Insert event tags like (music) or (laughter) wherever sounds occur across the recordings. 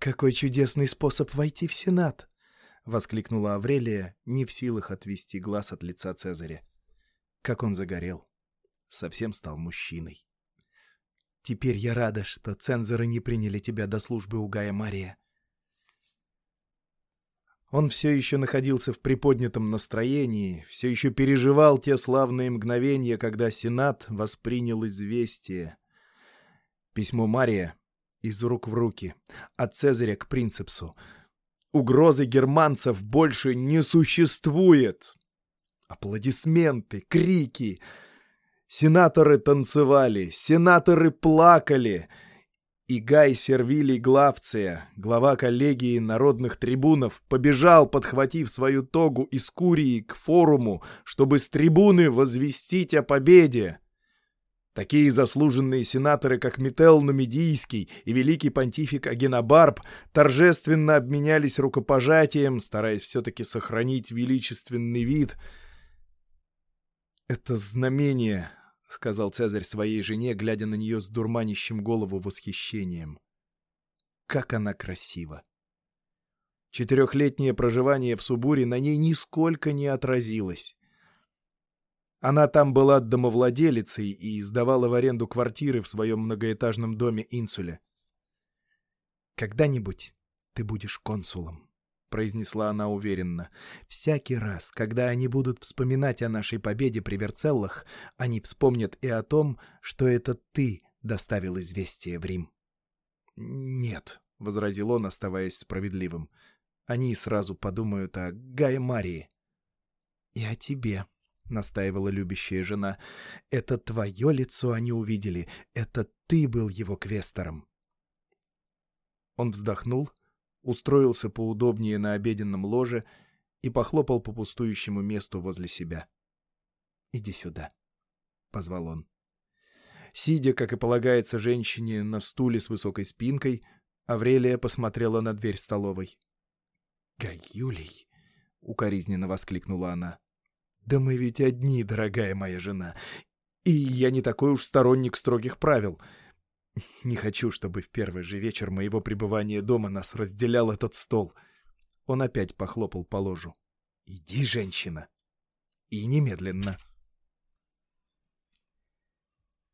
«Какой чудесный способ войти в Сенат!» — воскликнула Аврелия, не в силах отвести глаз от лица Цезаря. Как он загорел. Совсем стал мужчиной. «Теперь я рада, что цензоры не приняли тебя до службы у Гая Мария». Он все еще находился в приподнятом настроении, все еще переживал те славные мгновения, когда Сенат воспринял известие. Письмо Мария из рук в руки, от Цезаря к принцепсу. Угрозы германцев больше не существует. Аплодисменты, крики. Сенаторы танцевали, сенаторы плакали — и Гай Сервилий Главция, глава коллегии народных трибунов, побежал, подхватив свою тогу из Курии к форуму, чтобы с трибуны возвестить о победе. Такие заслуженные сенаторы, как Метел Нумидийский и великий понтифик Агенобарб, торжественно обменялись рукопожатием, стараясь все-таки сохранить величественный вид. Это знамение — сказал Цезарь своей жене, глядя на нее с дурманящим голову восхищением. «Как она красива!» Четырехлетнее проживание в Субуре на ней нисколько не отразилось. Она там была домовладелицей и сдавала в аренду квартиры в своем многоэтажном доме Инсуле. «Когда-нибудь ты будешь консулом», — произнесла она уверенно. «Всякий раз, когда они будут вспоминать о нашей победе при Верцеллах, они вспомнят и о том, что это ты доставил известие в Рим». «Нет», — возразил он, оставаясь справедливым. «Они сразу подумают о Гае Марии». «И о тебе», — настаивала любящая жена. «Это твое лицо они увидели. Это ты был его квестором». Он вздохнул устроился поудобнее на обеденном ложе и похлопал по пустующему месту возле себя. «Иди сюда», — позвал он. Сидя, как и полагается женщине, на стуле с высокой спинкой, Аврелия посмотрела на дверь столовой. «Гаюлей!» — укоризненно воскликнула она. «Да мы ведь одни, дорогая моя жена, и я не такой уж сторонник строгих правил. Не хочу, чтобы в первый же вечер моего пребывания дома нас разделял этот стол. Он опять похлопал по ложу. Иди, женщина. И немедленно.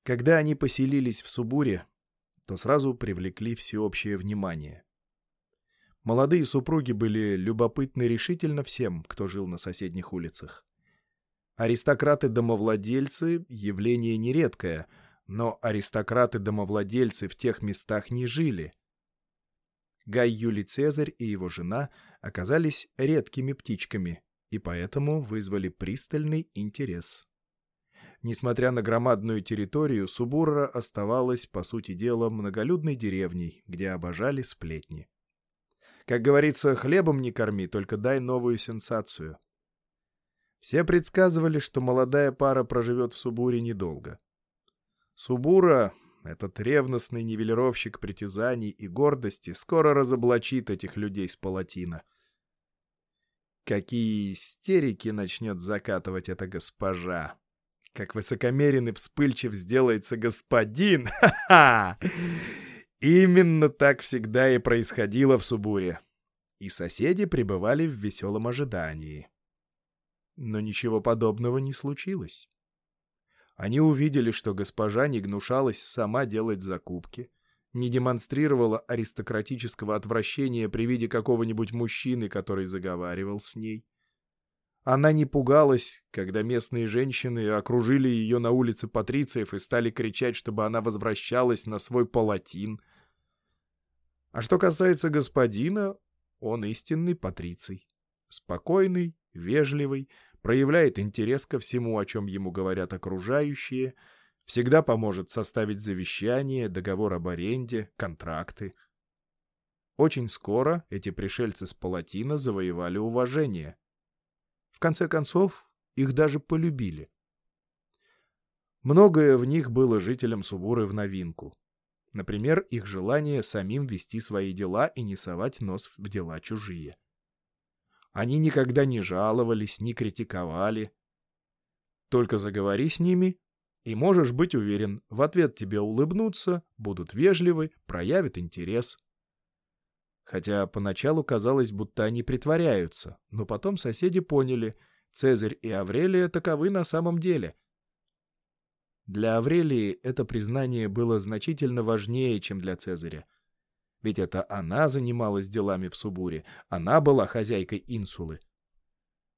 Когда они поселились в Субуре, то сразу привлекли всеобщее внимание. Молодые супруги были любопытны решительно всем, кто жил на соседних улицах. Аристократы-домовладельцы — явление нередкое — но аристократы-домовладельцы в тех местах не жили. Гай Юлий Цезарь и его жена оказались редкими птичками и поэтому вызвали пристальный интерес. Несмотря на громадную территорию, Субура оставалась, по сути дела, многолюдной деревней, где обожали сплетни. Как говорится, хлебом не корми, только дай новую сенсацию. Все предсказывали, что молодая пара проживет в Субуре недолго. Субура, этот ревностный нивелировщик притязаний и гордости, скоро разоблачит этих людей с палатина. Какие истерики начнет закатывать эта госпожа! Как высокомерен и вспыльчив сделается господин! (laughs) Ха-ха! Именно так всегда и происходило в Субуре. И соседи пребывали в веселом ожидании. Но ничего подобного не случилось. Они увидели, что госпожа не гнушалась сама делать закупки, не демонстрировала аристократического отвращения при виде какого-нибудь мужчины, который заговаривал с ней. Она не пугалась, когда местные женщины окружили ее на улице патрициев и стали кричать, чтобы она возвращалась на свой палатин. А что касается господина, он истинный патриций. Спокойный, вежливый, проявляет интерес ко всему, о чем ему говорят окружающие, всегда поможет составить завещание, договор об аренде, контракты. Очень скоро эти пришельцы с Палатина завоевали уважение. В конце концов, их даже полюбили. Многое в них было жителям Субуры в новинку. Например, их желание самим вести свои дела и не совать нос в дела чужие. Они никогда не жаловались, не критиковали. Только заговори с ними, и можешь быть уверен, в ответ тебе улыбнутся, будут вежливы, проявят интерес. Хотя поначалу казалось, будто они притворяются, но потом соседи поняли, Цезарь и Аврелия таковы на самом деле. Для Аврелии это признание было значительно важнее, чем для Цезаря. Ведь это она занималась делами в Субуре, она была хозяйкой инсулы.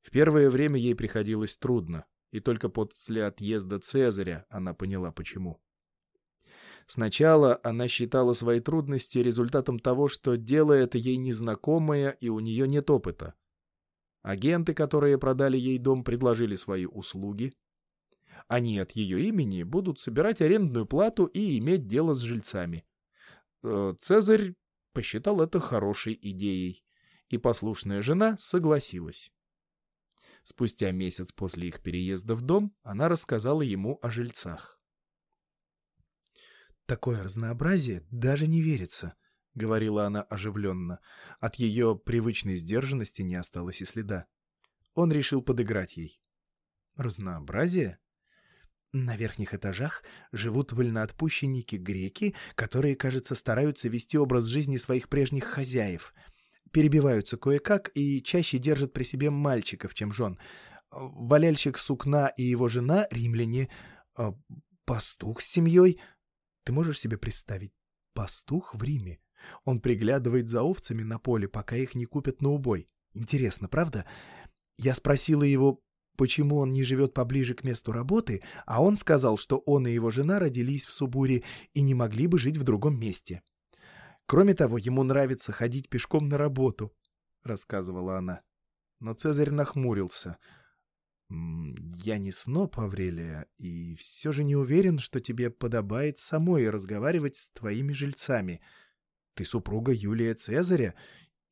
В первое время ей приходилось трудно, и только после отъезда Цезаря она поняла, почему. Сначала она считала свои трудности результатом того, что дело это ей незнакомое и у нее нет опыта. Агенты, которые продали ей дом, предложили свои услуги. Они от ее имени будут собирать арендную плату и иметь дело с жильцами. Э, Цезарь посчитал это хорошей идеей, и послушная жена согласилась. Спустя месяц после их переезда в дом она рассказала ему о жильцах. Такое разнообразие даже не верится, — говорила она оживленно. От ее привычной сдержанности не осталось и следа. Он решил подыграть ей. Разнообразие? На верхних этажах живут вольноотпущенники-греки, которые, кажется, стараются вести образ жизни своих прежних хозяев. Перебиваются кое-как и чаще держат при себе мальчиков, чем жен. Валяльщик сукна и его жена — римляне. А пастух с семьей ты можешь себе представить? Пастух в Риме. Он приглядывает за овцами на поле, пока их не купят на убой. Интересно, правда? Я спросила его, почему он не живет поближе к месту работы, а он сказал, что он и его жена родились в Субуре и не могли бы жить в другом месте. Кроме того, ему нравится ходить пешком на работу, — рассказывала она. Но Цезарь нахмурился — «Я не сноб, Аврелия, и все же не уверен, что тебе подобает самой разговаривать с твоими жильцами. Ты супруга Юлия Цезаря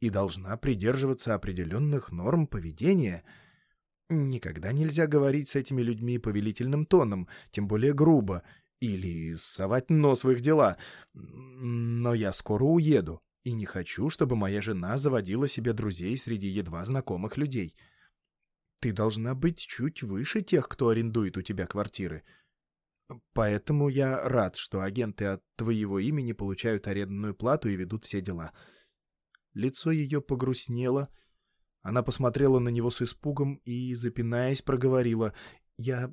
и должна придерживаться определенных норм поведения. Никогда нельзя говорить с этими людьми повелительным тоном, тем более грубо, или совать нос в их дела. Но я скоро уеду, и не хочу, чтобы моя жена заводила себе друзей среди едва знакомых людей». Ты должна быть чуть выше тех, кто арендует у тебя квартиры. Поэтому я рад, что агенты от твоего имени получают арендную плату и ведут все дела. Лицо ее погрустнело. Она посмотрела на него с испугом и, запинаясь, проговорила. «Я...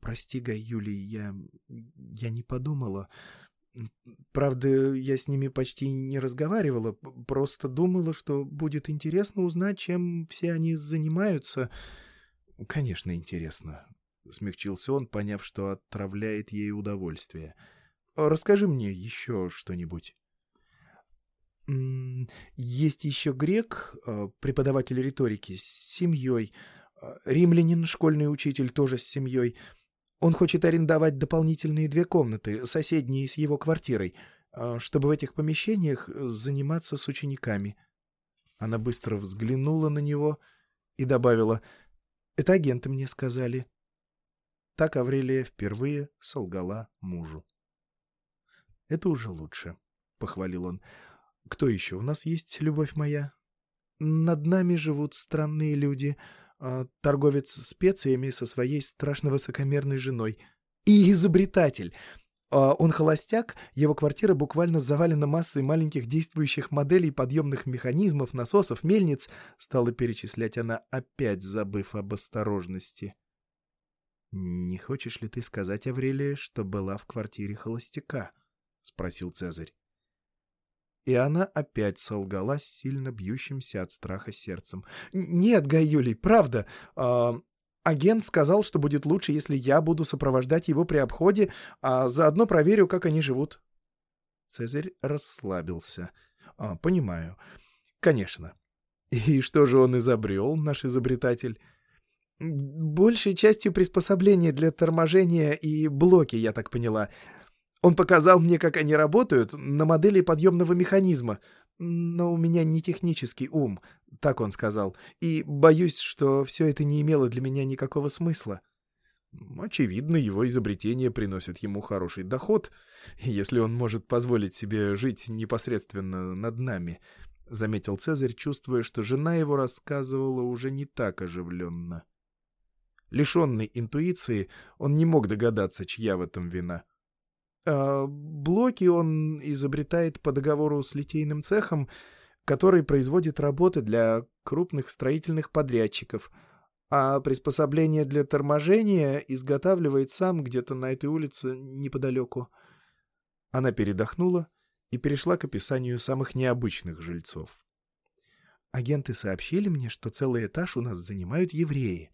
Прости, Гай Юлий, я... я не подумала. Правда, я с ними почти не разговаривала, просто думала, что будет интересно узнать, чем все они занимаются. Конечно, интересно, — смягчился он, поняв, что отравляет ей удовольствие. Расскажи мне еще что-нибудь. Есть еще грек, э, преподаватель риторики, с семьей, э, римлянин, школьный учитель, тоже с семьей — он хочет арендовать дополнительные две комнаты, соседние с его квартирой, а, чтобы в этих помещениях заниматься с учениками. Она быстро взглянула на него и добавила, «Это агенты мне сказали». Так Аврелия впервые солгала мужу. «Это уже лучше», — похвалил он. «Кто еще у нас есть, любовь моя?» «Над нами живут странные люди», а, торговец специями со своей страшно высокомерной женой. И изобретатель. А, он холостяк, его квартира буквально завалена массой маленьких действующих моделей подъемных механизмов, насосов, мельниц, стала перечислять она, опять забыв об осторожности. «Не хочешь ли ты сказать, Аврелия, что была в квартире холостяка?» — спросил Цезарь. И она опять солгала с сильно бьющимся от страха сердцем. «Нет, Гай Юлий, правда. Э, агент сказал, что будет лучше, если я буду сопровождать его при обходе, а заодно проверю, как они живут». Цезарь расслабился. А, «Понимаю. Конечно. И что же он изобрел, наш изобретатель?» «Большей частью приспособления для торможения и блоки, я так поняла. Он показал мне, как они работают, на модели подъемного механизма. Но у меня не технический ум, так он сказал. И боюсь, что все это не имело для меня никакого смысла. Очевидно, его изобретение приносит ему хороший доход, если он может позволить себе жить непосредственно над нами, — заметил Цезарь, чувствуя, что жена его рассказывала уже не так оживленно. Лишенный интуиции, он не мог догадаться, чья в этом вина — блоки он изобретает по договору с литейным цехом. который производит работы для крупных строительных подрядчиков, а приспособление для торможения изготавливает сам где-то на этой улице неподалеку. Она передохнула и перешла к описанию самых необычных жильцов. Агенты сообщили мне, что целый этаж у нас занимают евреи.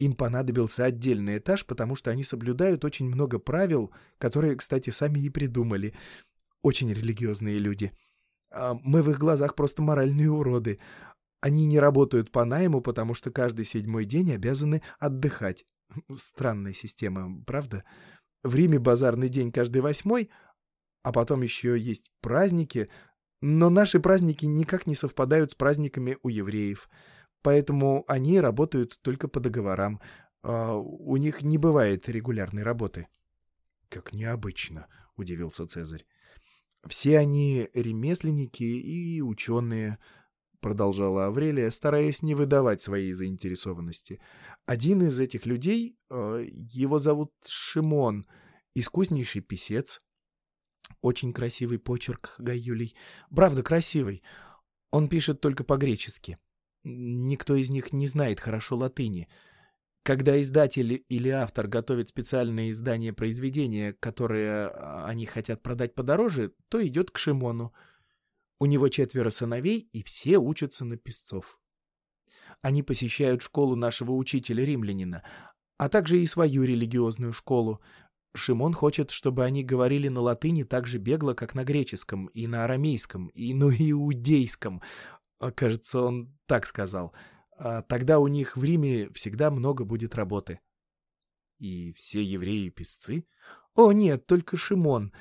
Им понадобился отдельный этаж, потому что они соблюдают очень много правил, которые, кстати, сами и придумали. Очень религиозные люди. А мы в их глазах просто моральные уроды. Они не работают по найму, потому что каждый седьмой день обязаны отдыхать. Странная система, правда? В Риме базарный день каждый восьмой, а потом еще есть праздники, но наши праздники никак не совпадают с праздниками у евреев, поэтому они работают только по договорам. А у них не бывает регулярной работы. — Как необычно, — удивился Цезарь. — Все они ремесленники и ученые, — продолжала Аврелия, стараясь не выдавать своей заинтересованности. Один из этих людей, а, его зовут Шимон, искуснейший писец, очень красивый почерк, Гай Юлий. Правда, красивый. Он пишет только по-гречески. Никто из них не знает хорошо латыни. Когда издатель или автор готовит специальное издание произведения, которое а, они хотят продать подороже, то идет к Шимону. У него четверо сыновей, и все учатся на песцов. Они посещают школу нашего учителя-римлянина, а также и свою религиозную школу, Шимон хочет, чтобы они говорили на латыни так же бегло, как на греческом, и на арамейском, и на иудейском. А, кажется, он так сказал. А тогда у них в Риме всегда много будет работы. И все евреи-песцы? О, нет, только Шимон.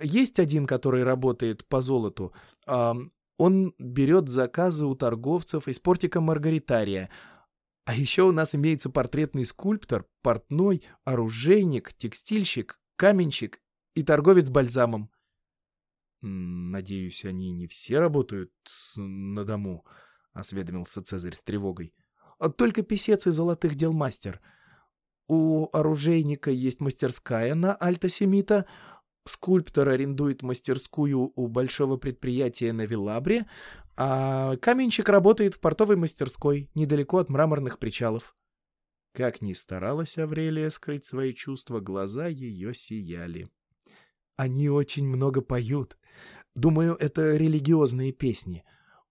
Есть один, который работает по золоту. Он берет заказы у торговцев из портика Маргаритария — а еще у нас имеется портретный скульптор, портной, оружейник, текстильщик, каменщик и торговец бальзамом. «Надеюсь, они не все работают на дому», — осведомился Цезарь с тревогой. «А «Только писец и золотых дел мастер. У оружейника есть мастерская на Альта-Семита, скульптор арендует мастерскую у большого предприятия на Вилабре, а каменщик работает в портовой мастерской, недалеко от мраморных причалов. Как ни старалась Аврелия скрыть свои чувства, глаза ее сияли. Они очень много поют. Думаю, это религиозные песни.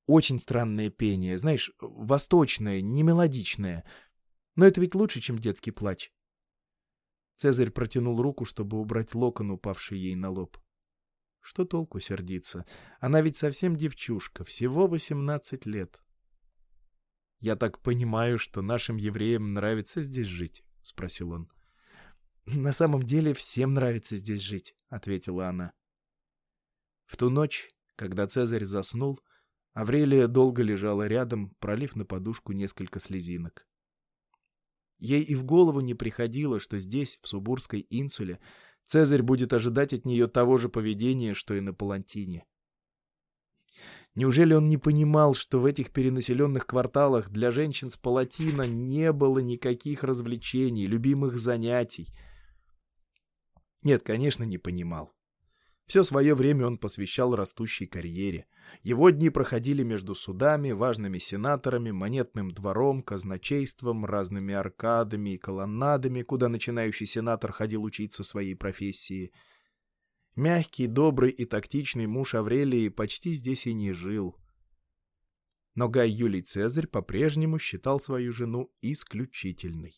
Очень странное пение, знаешь, восточное, не мелодичное. Но это ведь лучше, чем детский плач. Цезарь протянул руку, чтобы убрать локон, упавший ей на лоб. Что толку сердиться? Она ведь совсем девчушка, всего восемнадцать лет. «Я так понимаю, что нашим евреям нравится здесь жить?» — спросил он. «На самом деле всем нравится здесь жить», — ответила она. В ту ночь, когда Цезарь заснул, Аврелия долго лежала рядом, пролив на подушку несколько слезинок. Ей и в голову не приходило, что здесь, в Субурской инсуле, Цезарь будет ожидать от нее того же поведения, что и на Палантине. Неужели он не понимал, что в этих перенаселенных кварталах для женщин с Палатина не было никаких развлечений, любимых занятий? Нет, конечно, не понимал. Все свое время он посвящал растущей карьере. Его дни проходили между судами, важными сенаторами, монетным двором, казначейством, разными аркадами и колоннадами, куда начинающий сенатор ходил учиться своей профессии. Мягкий, добрый и тактичный муж Аврелии почти здесь и не жил. Но Гай Юлий Цезарь по-прежнему считал свою жену исключительной.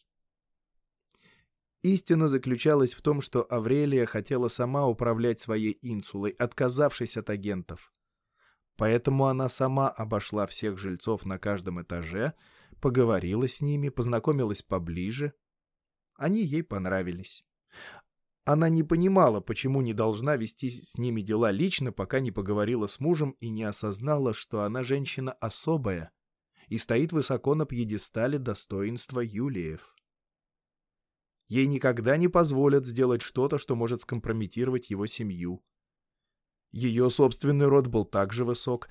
Истина заключалась в том, что Аврелия хотела сама управлять своей инсулой, отказавшись от агентов. Поэтому она сама обошла всех жильцов на каждом этаже, поговорила с ними, познакомилась поближе. Они ей понравились. Она не понимала, почему не должна вести с ними дела лично, пока не поговорила с мужем и не осознала, что она женщина особая и стоит высоко на пьедестале достоинства Юлиев. Ей никогда не позволят сделать что-то, что может скомпрометировать его семью. Ее собственный род был также высок,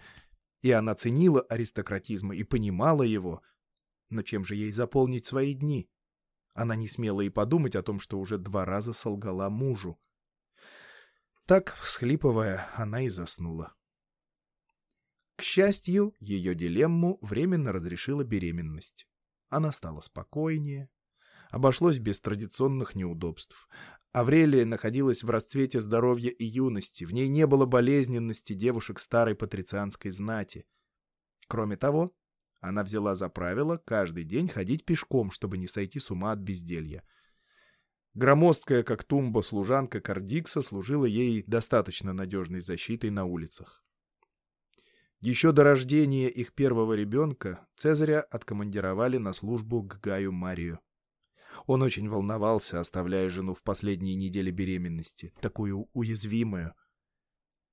и она ценила аристократизм и понимала его. Но чем же ей заполнить свои дни? Она не смела и подумать о том, что уже два раза солгала мужу. Так, всхлипывая, она и заснула. К счастью, ее дилемму временно разрешила беременность. Она стала спокойнее, обошлось без традиционных неудобств. Аврелия находилась в расцвете здоровья и юности, в ней не было болезненности девушек старой патрицианской знати. Кроме того, она взяла за правило каждый день ходить пешком, чтобы не сойти с ума от безделья. Громоздкая, как тумба, служанка Кардикса служила ей достаточно надежной защитой на улицах. Еще до рождения их первого ребенка Цезаря откомандировали на службу к Гаю Марию. Он очень волновался, оставляя жену в последние недели беременности, такую уязвимую.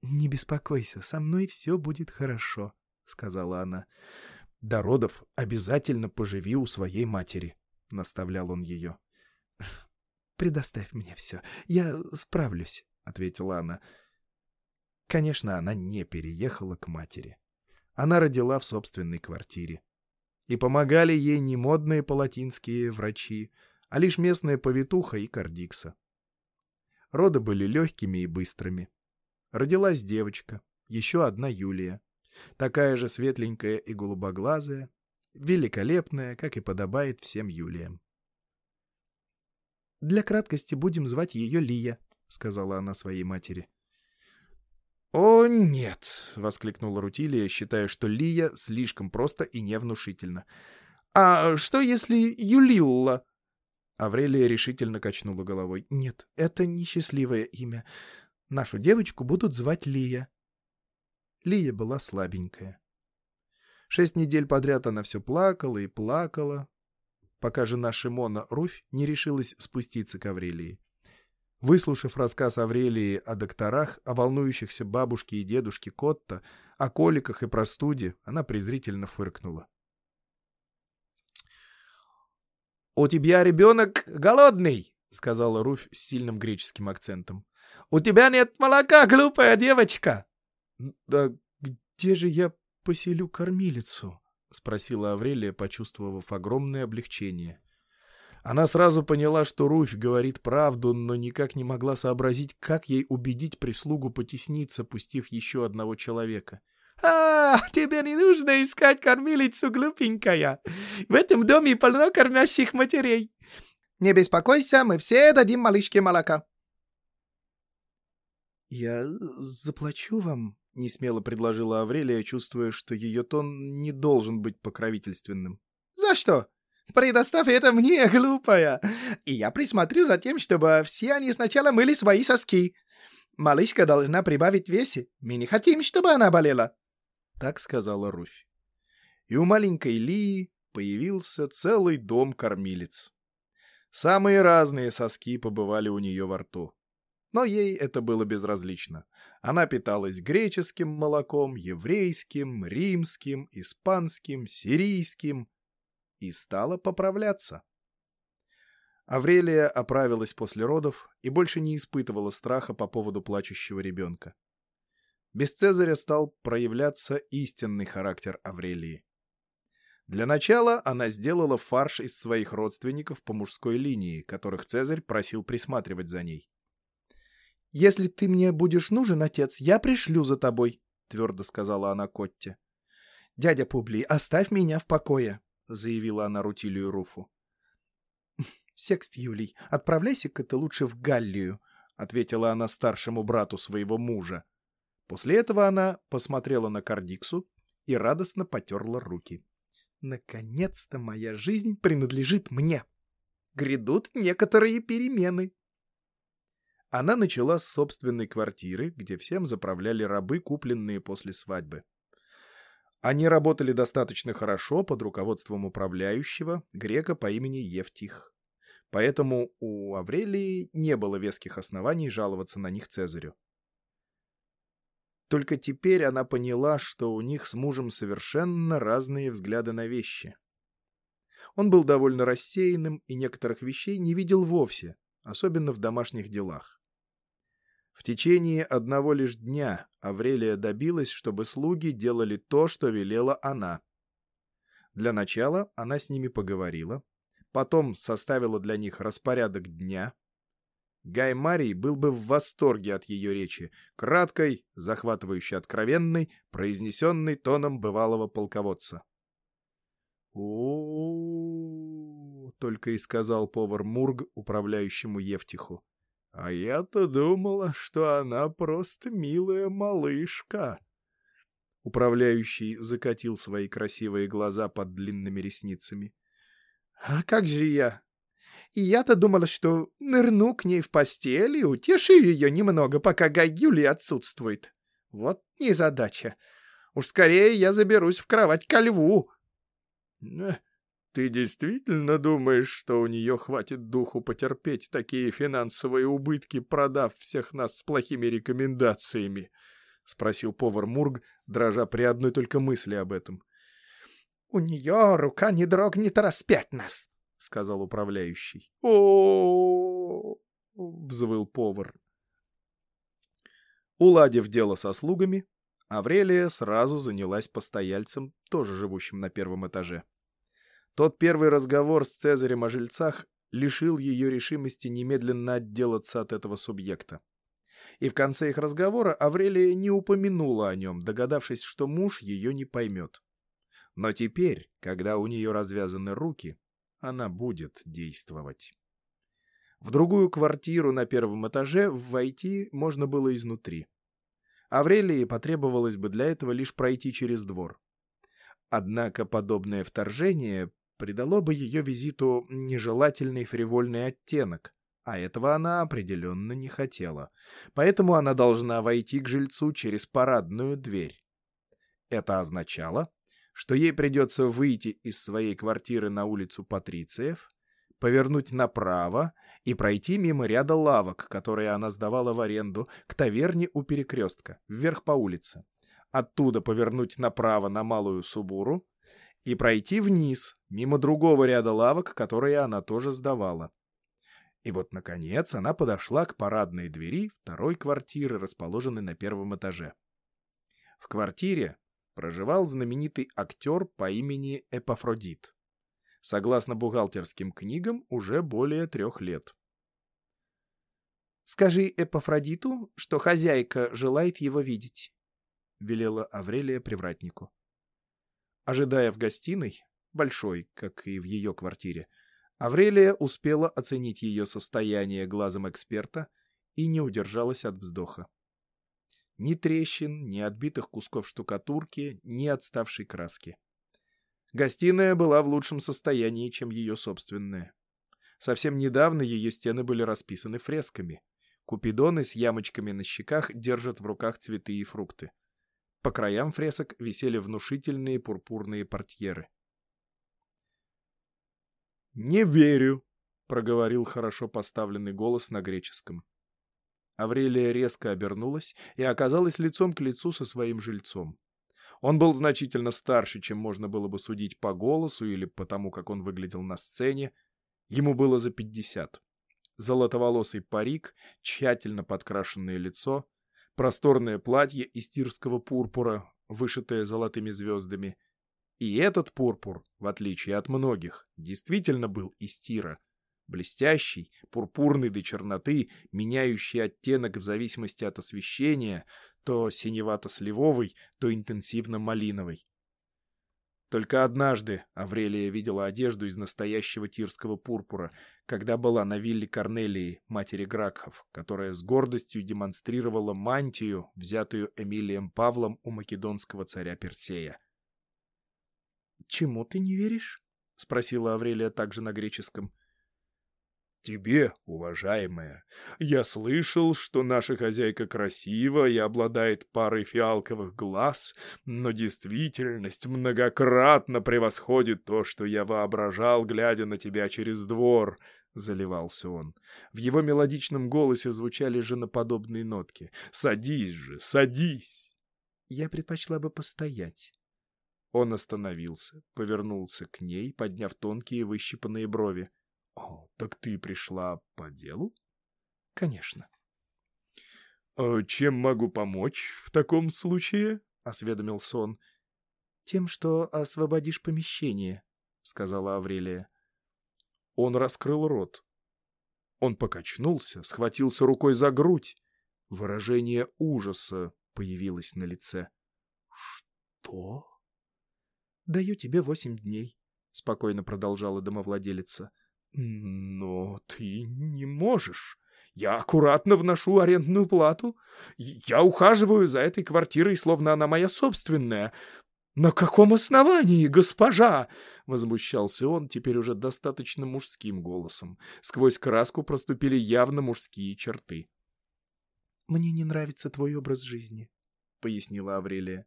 «Не беспокойся, со мной все будет хорошо», — сказала она. «До родов обязательно поживи у своей матери», — наставлял он ее. «Предоставь мне все, я справлюсь», — ответила она. Конечно, она не переехала к матери. Она родила в собственной квартире. И помогали ей не модные палатинские врачи, а лишь местная повитуха и кардикса. Роды были легкими и быстрыми. Родилась девочка, еще одна Юлия, такая же светленькая и голубоглазая, великолепная, как и подобает всем Юлиям. «Для краткости будем звать ее Лия», — сказала она своей матери. «О, нет!» — воскликнула Рутилия, считая, что Лия слишком просто и невнушительно. «А что, если Юлилла?» Аврелия решительно качнула головой. «Нет, это несчастливое имя. Нашу девочку будут звать Лия». Лия была слабенькая. Шесть недель подряд она все плакала и плакала, пока жена Шимона Руфь не решилась спуститься к Аврелии. Выслушав рассказ Аврелии о докторах, о волнующихся бабушке и дедушке Котта, о коликах и простуде, она презрительно фыркнула. «У тебя ребенок голодный», — сказала Руфь с сильным греческим акцентом. «У тебя нет молока, глупая девочка!» «Да где же я поселю кормилицу?» — спросила Аврелия, почувствовав огромное облегчение. Она сразу поняла, что Руфь говорит правду, но никак не могла сообразить, как ей убедить прислугу потесниться, пустив еще одного человека. «А, тебе не нужно искать кормилицу, глупенькая. В этом доме полно кормящих матерей. Не беспокойся, мы все дадим малышке молока». «Я заплачу вам», — несмело предложила Аврелия, чувствуя, что ее тон не должен быть покровительственным. «За что? Предоставь это мне, глупая, и я присмотрю за тем, чтобы все они сначала мыли свои соски. Малышка должна прибавить весе. Мы не хотим, чтобы она болела. Так сказала Руфь. И у маленькой Лии появился целый дом кормилец. Самые разные соски побывали у нее во рту. Но ей это было безразлично. Она питалась греческим молоком, еврейским, римским, испанским, сирийским и стала поправляться. Аврелия оправилась после родов и больше не испытывала страха по поводу плачущего ребенка без Цезаря стал проявляться истинный характер Аврелии. Для начала она сделала фарш из своих родственников по мужской линии, которых Цезарь просил присматривать за ней. «Если ты мне будешь нужен, отец, я пришлю за тобой», — твердо сказала она Котте. «Дядя Публий, оставь меня в покое», — заявила она Рутилию Руфу. «Секст Юлий, отправляйся-ка ты лучше в Галлию», — ответила она старшему брату своего мужа. После этого она посмотрела на Кардиксу и радостно потерла руки. «Наконец-то моя жизнь принадлежит мне! Грядут некоторые перемены!» Она начала с собственной квартиры, где всем заправляли рабы, купленные после свадьбы. Они работали достаточно хорошо под руководством управляющего, грека по имени Евтих. Поэтому у Аврелии не было веских оснований жаловаться на них Цезарю. Только теперь она поняла, что у них с мужем совершенно разные взгляды на вещи. Он был довольно рассеянным и некоторых вещей не видел вовсе, особенно в домашних делах. В течение одного лишь дня Аврелия добилась, чтобы слуги делали то, что велела она. Для начала она с ними поговорила, потом составила для них распорядок дня, Гай Марий был бы в восторге от ее речи, краткой, захватывающей откровенной, произнесенной тоном бывалого полководца. о только и сказал повар Мург управляющему Евтиху. «А я-то думала, что она просто милая малышка». Управляющий закатил свои красивые глаза под длинными ресницами. «А как же я? И я-то думала, что нырну к ней в постель и утешу ее немного, пока Гай Юлий отсутствует. Вот незадача. Уж скорее я заберусь в кровать ко льву». «Ты действительно думаешь, что у нее хватит духу потерпеть такие финансовые убытки, продав всех нас с плохими рекомендациями?» — спросил повар Мург, дрожа при одной только мысли об этом. — У нее рука не дрогнет распять нас, — сказал управляющий. — О, взвыл повар. Уладив дело со слугами, Аврелия сразу занялась постояльцем, тоже живущим на первом этаже. Тот первый разговор с Цезарем о жильцах лишил ее решимости немедленно отделаться от этого субъекта и в конце их разговора Аврелия не упомянула о нем, догадавшись, что муж ее не поймет. Но теперь, когда у нее развязаны руки, она будет действовать. В другую квартиру на первом этаже войти можно было изнутри. Аврелии потребовалось бы для этого лишь пройти через двор. Однако подобное вторжение придало бы ее визиту нежелательный фривольный оттенок, а этого она определенно не хотела. Поэтому она должна войти к жильцу через парадную дверь. Это означало, что ей придется выйти из своей квартиры на улицу Патрициев, повернуть направо и пройти мимо ряда лавок, которые она сдавала в аренду, к таверне у перекрестка, вверх по улице. Оттуда повернуть направо на Малую Субуру и пройти вниз, мимо другого ряда лавок, которые она тоже сдавала. И вот, наконец, она подошла к парадной двери второй квартиры, расположенной на первом этаже. В квартире проживал знаменитый актер по имени Эпафродит. Согласно бухгалтерским книгам, уже более трех лет. «Скажи Эпафродиту, что хозяйка желает его видеть», — велела Аврелия привратнику. Ожидая в гостиной, большой, как и в ее квартире, — Аврелия успела оценить ее состояние глазом эксперта и не удержалась от вздоха. Ни трещин, ни отбитых кусков штукатурки, ни отставшей краски. Гостиная была в лучшем состоянии, чем ее собственная. Совсем недавно ее стены были расписаны фресками. Купидоны с ямочками на щеках держат в руках цветы и фрукты. По краям фресок висели внушительные пурпурные портьеры. «Не верю», — проговорил хорошо поставленный голос на греческом. Аврелия резко обернулась и оказалась лицом к лицу со своим жильцом. Он был значительно старше, чем можно было бы судить по голосу или по тому, как он выглядел на сцене. Ему было за пятьдесят. Золотоволосый парик, тщательно подкрашенное лицо, просторное платье из тирского пурпура, вышитое золотыми звездами — и этот пурпур, в отличие от многих, действительно был из тира. Блестящий, пурпурный до черноты, меняющий оттенок в зависимости от освещения, то синевато-сливовый, то интенсивно-малиновый. Только однажды Аврелия видела одежду из настоящего тирского пурпура, когда была на вилле Корнелии, матери Гракхов, которая с гордостью демонстрировала мантию, взятую Эмилием Павлом у македонского царя Персея. «Чему ты не веришь?» — спросила Аврелия также на греческом. «Тебе, уважаемая, я слышал, что наша хозяйка красива и обладает парой фиалковых глаз, но действительность многократно превосходит то, что я воображал, глядя на тебя через двор», — заливался он. В его мелодичном голосе звучали женоподобные нотки. «Садись же, садись!» «Я предпочла бы постоять», он остановился, повернулся к ней, подняв тонкие выщипанные брови. — О, так ты пришла по делу? — Конечно. «А — Чем могу помочь в таком случае? — осведомился он. — Тем, что освободишь помещение, — сказала Аврелия. Он раскрыл рот. Он покачнулся, схватился рукой за грудь. Выражение ужаса появилось на лице. «Что?» «Даю тебе восемь дней», — спокойно продолжала домовладелица. «Но ты не можешь. Я аккуратно вношу арендную плату. Я ухаживаю за этой квартирой, словно она моя собственная. «На каком основании, госпожа?» — возмущался он теперь уже достаточно мужским голосом. Сквозь краску проступили явно мужские черты. «Мне не нравится твой образ жизни», — пояснила Аврелия.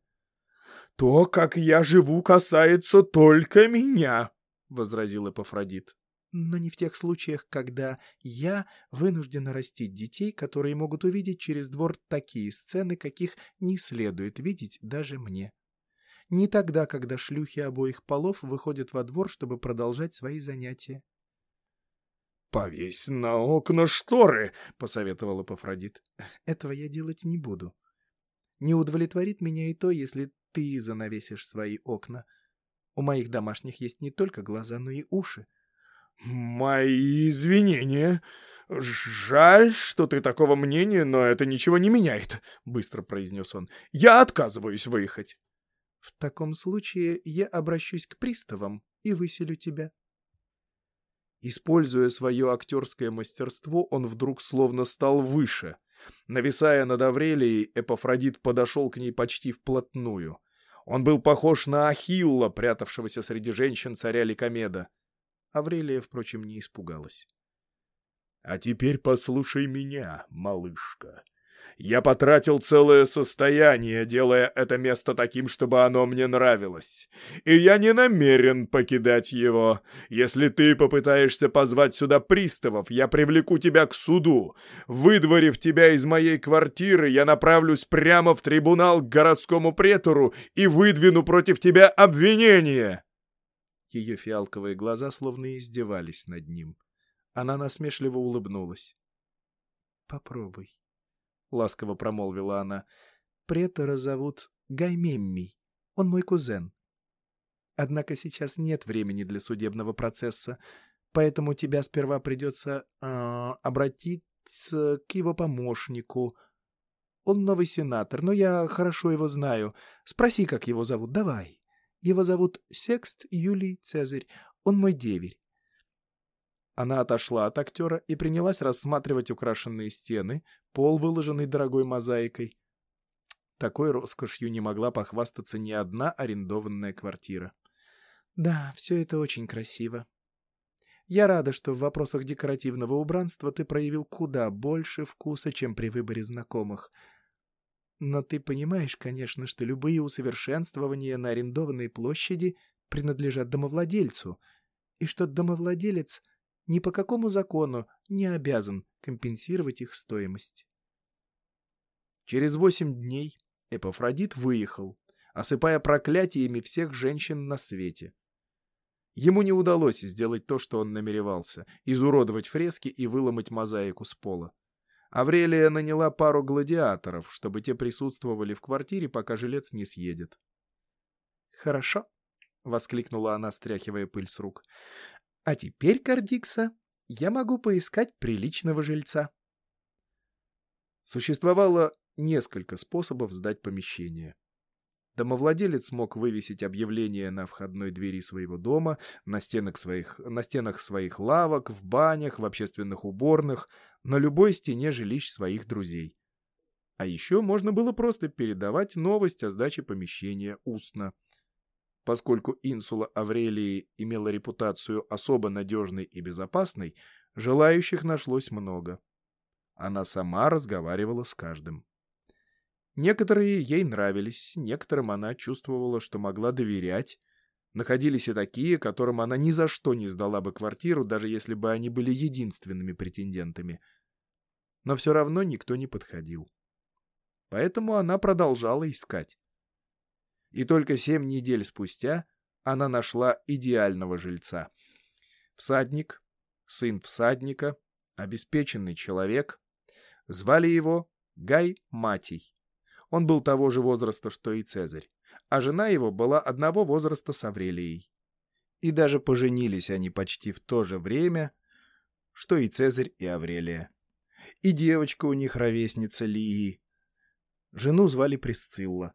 «То, как я живу, касается только меня», — возразил Эпофродит. «Но не в тех случаях, когда я вынуждена растить детей, которые могут увидеть через двор такие сцены, каких не следует видеть даже мне» не тогда, когда шлюхи обоих полов выходят во двор, чтобы продолжать свои занятия. «Повесь на окна шторы», — посоветовал Эпофродит. «Этого я делать не буду. Не удовлетворит меня и то, если ты занавесишь свои окна. У моих домашних есть не только глаза, но и уши». «Мои извинения. Жаль, что ты такого мнения, но это ничего не меняет», — быстро произнес он. «Я отказываюсь выехать». В таком случае я обращусь к приставам и выселю тебя. Используя свое актерское мастерство, он вдруг словно стал выше. Нависая над Аврелией, Эпофродит подошел к ней почти вплотную. Он был похож на Ахилла, прятавшегося среди женщин царя Ликомеда. Аврелия, впрочем, не испугалась. — А теперь послушай меня, малышка, я потратил целое состояние, делая это место таким, чтобы оно мне нравилось. И я не намерен покидать его. Если ты попытаешься позвать сюда приставов, я привлеку тебя к суду. Выдворив тебя из моей квартиры, я направлюсь прямо в трибунал к городскому претору и выдвину против тебя обвинение. Ее фиалковые глаза словно издевались над ним. Она насмешливо улыбнулась. «Попробуй», — ласково промолвила она. «Претора зовут Гаймеммий. Он мой кузен. Однако сейчас нет времени для судебного процесса, поэтому тебя сперва придется э, обратиться к его помощнику. Он новый сенатор, но я хорошо его знаю. Спроси, как его зовут, давай. Его зовут Секст Юлий Цезарь. Он мой деверь. Она отошла от актера и принялась рассматривать украшенные стены, пол, выложенный дорогой мозаикой. Такой роскошью не могла похвастаться ни одна арендованная квартира. «Да, все это очень красиво. Я рада, что в вопросах декоративного убранства ты проявил куда больше вкуса, чем при выборе знакомых. Но ты понимаешь, конечно, что любые усовершенствования на арендованной площади принадлежат домовладельцу, и что домовладелец — ни по какому закону не обязан компенсировать их стоимость. Через восемь дней Эпофродит выехал, осыпая проклятиями всех женщин на свете. Ему не удалось сделать то, что он намеревался — изуродовать фрески и выломать мозаику с пола. Аврелия наняла пару гладиаторов, чтобы те присутствовали в квартире, пока жилец не съедет. «Хорошо», — воскликнула она, стряхивая пыль с рук. А теперь, Кардикса, я могу поискать приличного жильца. Существовало несколько способов сдать помещение. Домовладелец мог вывесить объявление на входной двери своего дома, на стенах своих, на стенах своих лавок, в банях, в общественных уборных, на любой стене жилищ своих друзей. А еще можно было просто передавать новость о сдаче помещения устно. Поскольку инсула Аврелии имела репутацию особо надежной и безопасной, желающих нашлось много. Она сама разговаривала с каждым. Некоторые ей нравились, некоторым она чувствовала, что могла доверять. Находились и такие, которым она ни за что не сдала бы квартиру, даже если бы они были единственными претендентами. Но все равно никто не подходил. Поэтому она продолжала искать и только семь недель спустя она нашла идеального жильца. Всадник, сын всадника, обеспеченный человек. Звали его Гай Матий. Он был того же возраста, что и Цезарь, а жена его была одного возраста с Аврелией. И даже поженились они почти в то же время, что и Цезарь, и Аврелия. И девочка у них ровесница Лии. Жену звали Присцилла.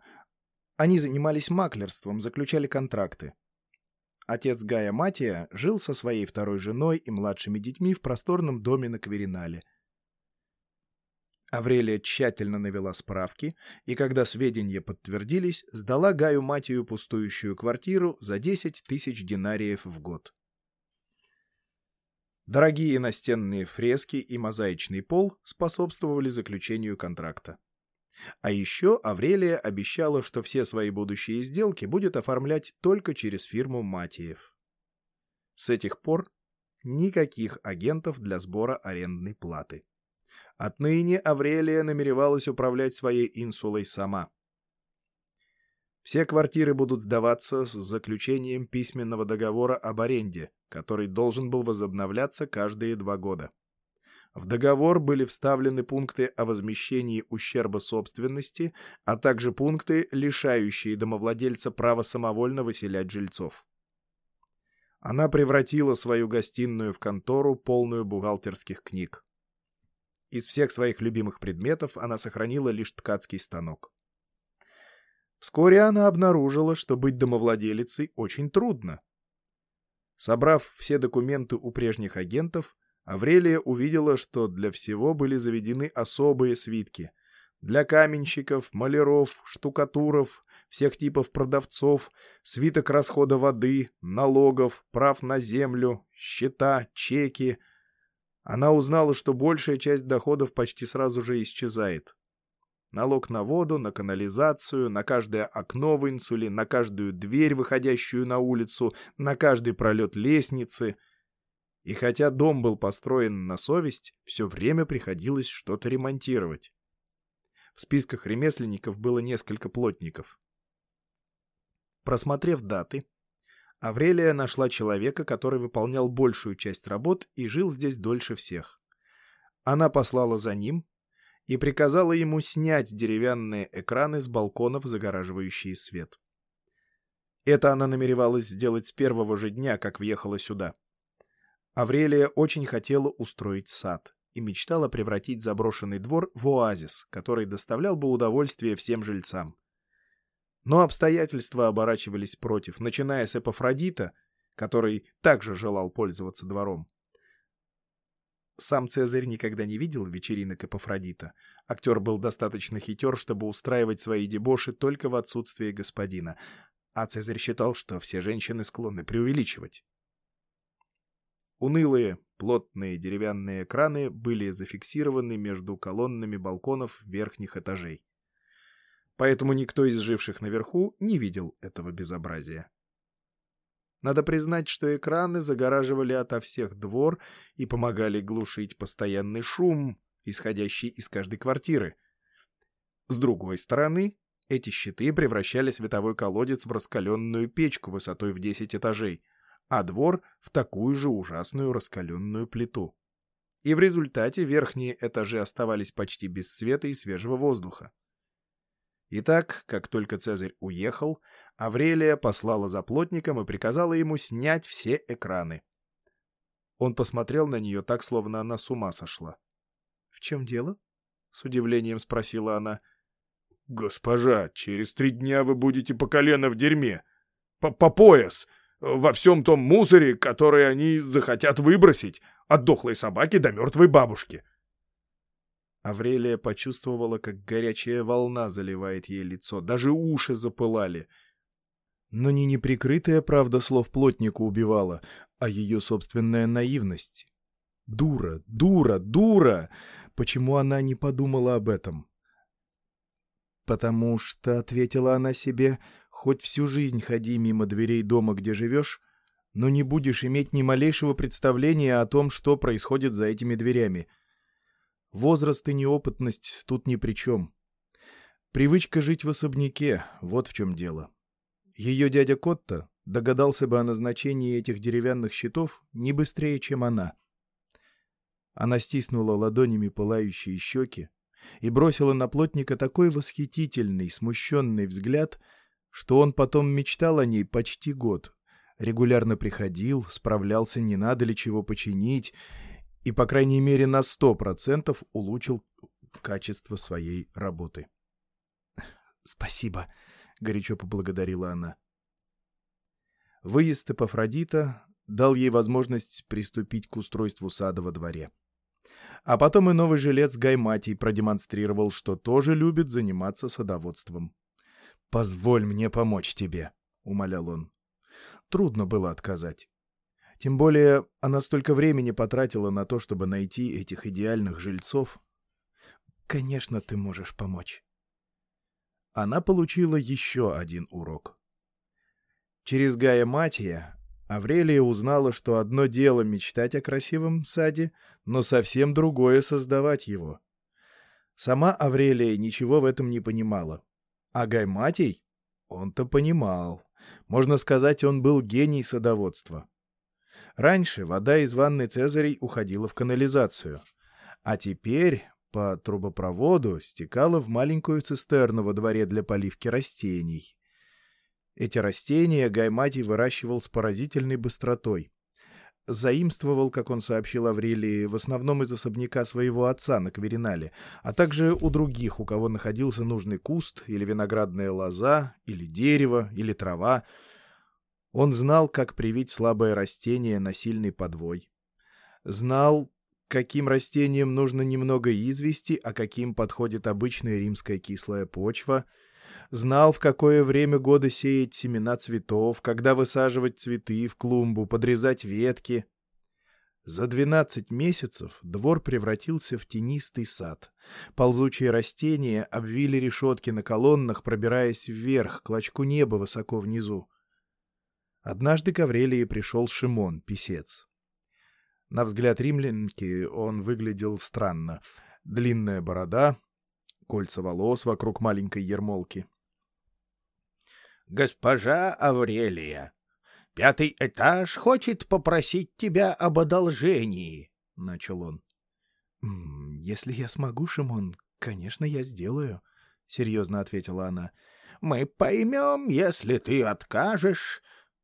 Они занимались маклерством, заключали контракты. Отец Гая Матия жил со своей второй женой и младшими детьми в просторном доме на Кверинале. Аврелия тщательно навела справки, и когда сведения подтвердились, сдала Гаю Матию пустующую квартиру за 10 тысяч динариев в год. Дорогие настенные фрески и мозаичный пол способствовали заключению контракта. А еще Аврелия обещала, что все свои будущие сделки будет оформлять только через фирму Матиев. С этих пор никаких агентов для сбора арендной платы. Отныне Аврелия намеревалась управлять своей инсулой сама. Все квартиры будут сдаваться с заключением письменного договора об аренде, который должен был возобновляться каждые два года. В договор были вставлены пункты о возмещении ущерба собственности, а также пункты, лишающие домовладельца права самовольно выселять жильцов. Она превратила свою гостиную в контору, полную бухгалтерских книг. Из всех своих любимых предметов она сохранила лишь ткацкий станок. Вскоре она обнаружила, что быть домовладелицей очень трудно. Собрав все документы у прежних агентов, Аврелия увидела, что для всего были заведены особые свитки. Для каменщиков, маляров, штукатуров, всех типов продавцов, свиток расхода воды, налогов, прав на землю, счета, чеки. Она узнала, что большая часть доходов почти сразу же исчезает. Налог на воду, на канализацию, на каждое окно в инсуле, на каждую дверь, выходящую на улицу, на каждый пролет лестницы. И хотя дом был построен на совесть, все время приходилось что-то ремонтировать. В списках ремесленников было несколько плотников. Просмотрев даты, Аврелия нашла человека, который выполнял большую часть работ и жил здесь дольше всех. Она послала за ним, и приказала ему снять деревянные экраны с балконов, загораживающие свет. Это она намеревалась сделать с первого же дня, как въехала сюда. Аврелия очень хотела устроить сад и мечтала превратить заброшенный двор в оазис, который доставлял бы удовольствие всем жильцам. Но обстоятельства оборачивались против, начиная с Эпофродита, который также желал пользоваться двором. Сам Цезарь никогда не видел вечеринок Эпофродита. Актер был достаточно хитер, чтобы устраивать свои дебоши только в отсутствие господина. А Цезарь считал, что все женщины склонны преувеличивать. Унылые, плотные деревянные экраны были зафиксированы между колоннами балконов верхних этажей. Поэтому никто из живших наверху не видел этого безобразия. Надо признать, что экраны загораживали ото всех двор и помогали глушить постоянный шум, исходящий из каждой квартиры. С другой стороны, эти щиты превращали световой колодец в раскаленную печку высотой в 10 этажей, а двор — в такую же ужасную раскаленную плиту. И в результате верхние этажи оставались почти без света и свежего воздуха. Итак, как только Цезарь уехал, Аврелия послала за плотником и приказала ему снять все экраны. Он посмотрел на нее так, словно она с ума сошла. — В чем дело? — с удивлением спросила она. — Госпожа, через три дня вы будете по колено в дерьме. По, по пояс. Во всем том мусоре, который они захотят выбросить. От дохлой собаки до мертвой бабушки. Аврелия почувствовала, как горячая волна заливает ей лицо. Даже уши запылали. — но не неприкрытая правда слов плотнику убивала, а ее собственная наивность. Дура, дура, дура! Почему она не подумала об этом? Потому что, — ответила она себе, — хоть всю жизнь ходи мимо дверей дома, где живешь, но не будешь иметь ни малейшего представления о том, что происходит за этими дверями. Возраст и неопытность тут ни при чем. Привычка жить в особняке — вот в чем дело. Ее дядя Котта догадался бы о назначении этих деревянных щитов не быстрее, чем она. Она стиснула ладонями пылающие щеки и бросила на плотника такой восхитительный, смущенный взгляд, что он потом мечтал о ней почти год. Регулярно приходил, справлялся, не надо ли чего починить, и, по крайней мере, на сто процентов улучшил качество своей работы. «Спасибо», — горячо поблагодарила она. Выезд Эпофродита дал ей возможность приступить к устройству сада во дворе. А потом и новый жилец Гайматий продемонстрировал, что тоже любит заниматься садоводством. «Позволь мне помочь тебе», — умолял он. Трудно было отказать. Тем более она столько времени потратила на то, чтобы найти этих идеальных жильцов. «Конечно, ты можешь помочь». Она получила еще один урок. Через Гая Матия Аврелия узнала, что одно дело мечтать о красивом саде, но совсем другое — создавать его. Сама Аврелия ничего в этом не понимала. А Гай Матей? Он-то понимал. Можно сказать, он был гений садоводства. Раньше вода из ванны Цезарей уходила в канализацию. А теперь по трубопроводу стекала в маленькую цистерну во дворе для поливки растений. Эти растения Гайматий выращивал с поразительной быстротой. Заимствовал, как он сообщил Аврелии, в основном из особняка своего отца на Кверинале, а также у других, у кого находился нужный куст, или виноградная лоза, или дерево, или трава. Он знал, как привить слабое растение на сильный подвой. Знал, каким растениям нужно немного извести, а каким подходит обычная римская кислая почва — знал, в какое время года сеять семена цветов, когда высаживать цветы в клумбу, подрезать ветки. За двенадцать месяцев двор превратился в тенистый сад. Ползучие растения обвили решетки на колоннах, пробираясь вверх, к клочку неба высоко внизу. Однажды к Аврелии пришел Шимон, писец. На взгляд римлянки он выглядел странно. Длинная борода, кольца волос вокруг маленькой ермолки госпожа Аврелия, пятый этаж хочет попросить тебя об одолжении», — начал он. «Если я смогу, Шимон, конечно, я сделаю», — серьезно ответила она. «Мы поймем, если ты откажешь,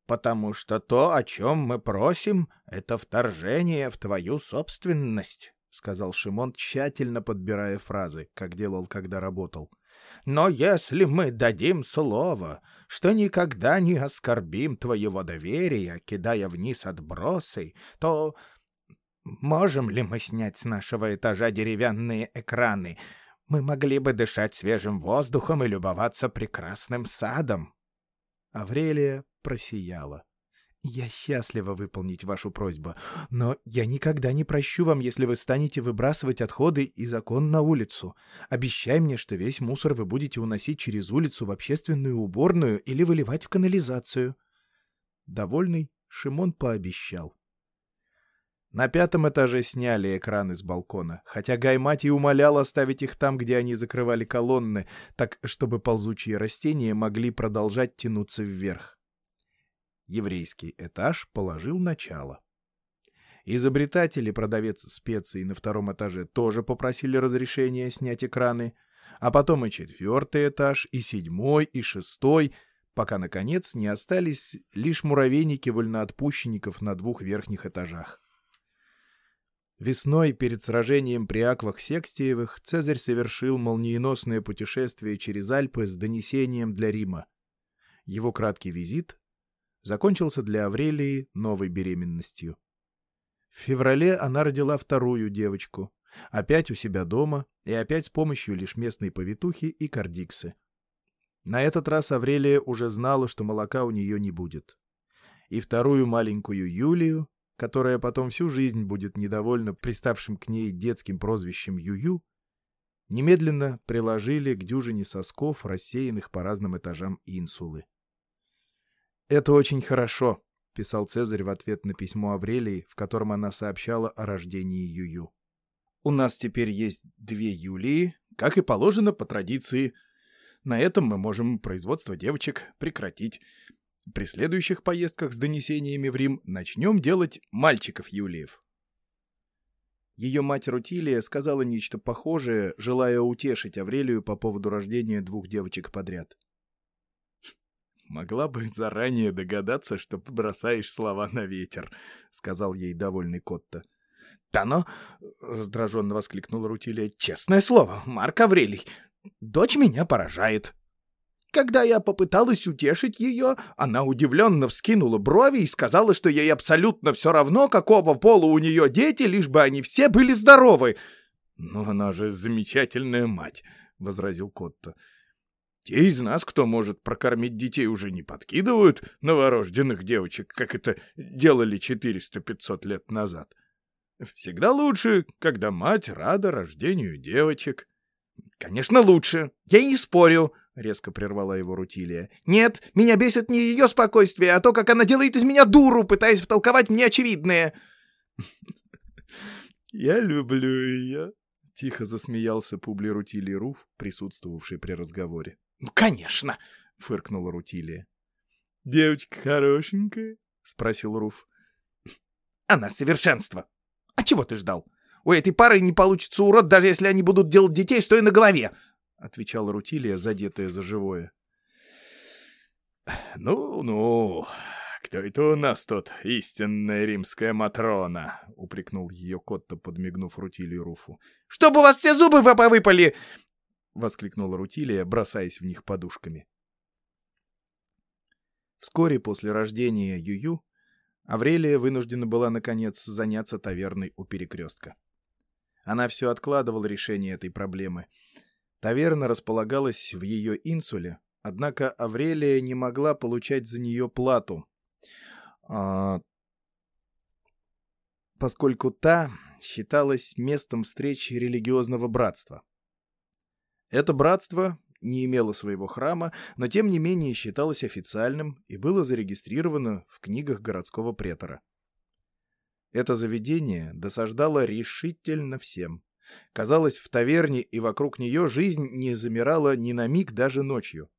потому что то, о чем мы просим, — это вторжение в твою собственность», — сказал Шимон, тщательно подбирая фразы, как делал, когда работал. Но если мы дадим слово, что никогда не оскорбим твоего доверия, кидая вниз отбросы, то можем ли мы снять с нашего этажа деревянные экраны? Мы могли бы дышать свежим воздухом и любоваться прекрасным садом. Аврелия просияла. «Я счастлива выполнить вашу просьбу, но я никогда не прощу вам, если вы станете выбрасывать отходы из окон на улицу. Обещай мне, что весь мусор вы будете уносить через улицу в общественную уборную или выливать в канализацию». Довольный, Шимон пообещал. На пятом этаже сняли экраны с балкона, хотя Гаймати умолял оставить их там, где они закрывали колонны, так чтобы ползучие растения могли продолжать тянуться вверх еврейский этаж положил начало. Изобретатель и продавец специй на втором этаже тоже попросили разрешения снять экраны, а потом и четвертый этаж, и седьмой, и шестой, пока, наконец, не остались лишь муравейники вольноотпущенников на двух верхних этажах. Весной, перед сражением при аквах Секстиевых, Цезарь совершил молниеносное путешествие через Альпы с донесением для Рима. Его краткий визит закончился для Аврелии новой беременностью. В феврале она родила вторую девочку, опять у себя дома и опять с помощью лишь местной повитухи и кардиксы. На этот раз Аврелия уже знала, что молока у нее не будет. И вторую маленькую Юлию, которая потом всю жизнь будет недовольна приставшим к ней детским прозвищем Юю, немедленно приложили к дюжине сосков, рассеянных по разным этажам инсулы. «Это очень хорошо», — писал Цезарь в ответ на письмо Аврелии, в котором она сообщала о рождении Юю. «У нас теперь есть две Юлии, как и положено по традиции. На этом мы можем производство девочек прекратить. При следующих поездках с донесениями в Рим начнем делать мальчиков Юлиев». Ее мать Рутилия сказала нечто похожее, желая утешить Аврелию по поводу рождения двух девочек подряд. «Могла бы заранее догадаться, что бросаешь слова на ветер», — сказал ей довольный Котта. «Да но...» — раздраженно воскликнула Рутилия. «Честное слово, Марк Аврелий, дочь меня поражает». Когда я попыталась утешить ее, она удивленно вскинула брови и сказала, что ей абсолютно все равно, какого пола у нее дети, лишь бы они все были здоровы. «Но она же замечательная мать», — возразил Котто. «Те из нас, кто может прокормить детей, уже не подкидывают новорожденных девочек, как это делали 400-500 лет назад. Всегда лучше, когда мать рада рождению девочек». «Конечно, лучше. Я и не спорю», — резко прервала его Рутилия. «Нет, меня бесит не ее спокойствие, а то, как она делает из меня дуру, пытаясь втолковать мне очевидное». (laughs) «Я люблю ее», Тихо засмеялся Публи Рутилий Руф, присутствовавший при разговоре. «Ну, конечно!» — фыркнула Рутилия. «Девочка хорошенькая?» — спросил Руф. «Она совершенство! А чего ты ждал? У этой пары не получится урод, даже если они будут делать детей, стоя на голове!» — отвечала Рутилия, задетая за живое. «Ну-ну, кто это у нас тут, истинная римская Матрона?» — упрекнул ее Котто, подмигнув Рутилию Руфу. «Чтобы у вас все зубы повыпали!» — воскликнула Рутилия, бросаясь в них подушками. Вскоре после рождения Юю Аврелия вынуждена была, наконец, заняться таверной у перекрестка. Она все откладывала решение этой проблемы. Таверна располагалась в ее инсуле, однако Аврелия не могла получать за нее плату, а, поскольку та считалась местом встречи религиозного братства. Это братство не имело своего храма, но тем не менее считалось официальным и было зарегистрировано в книгах городского претора. Это заведение досаждало решительно всем. Казалось, в таверне и вокруг нее жизнь не замирала ни на миг даже ночью.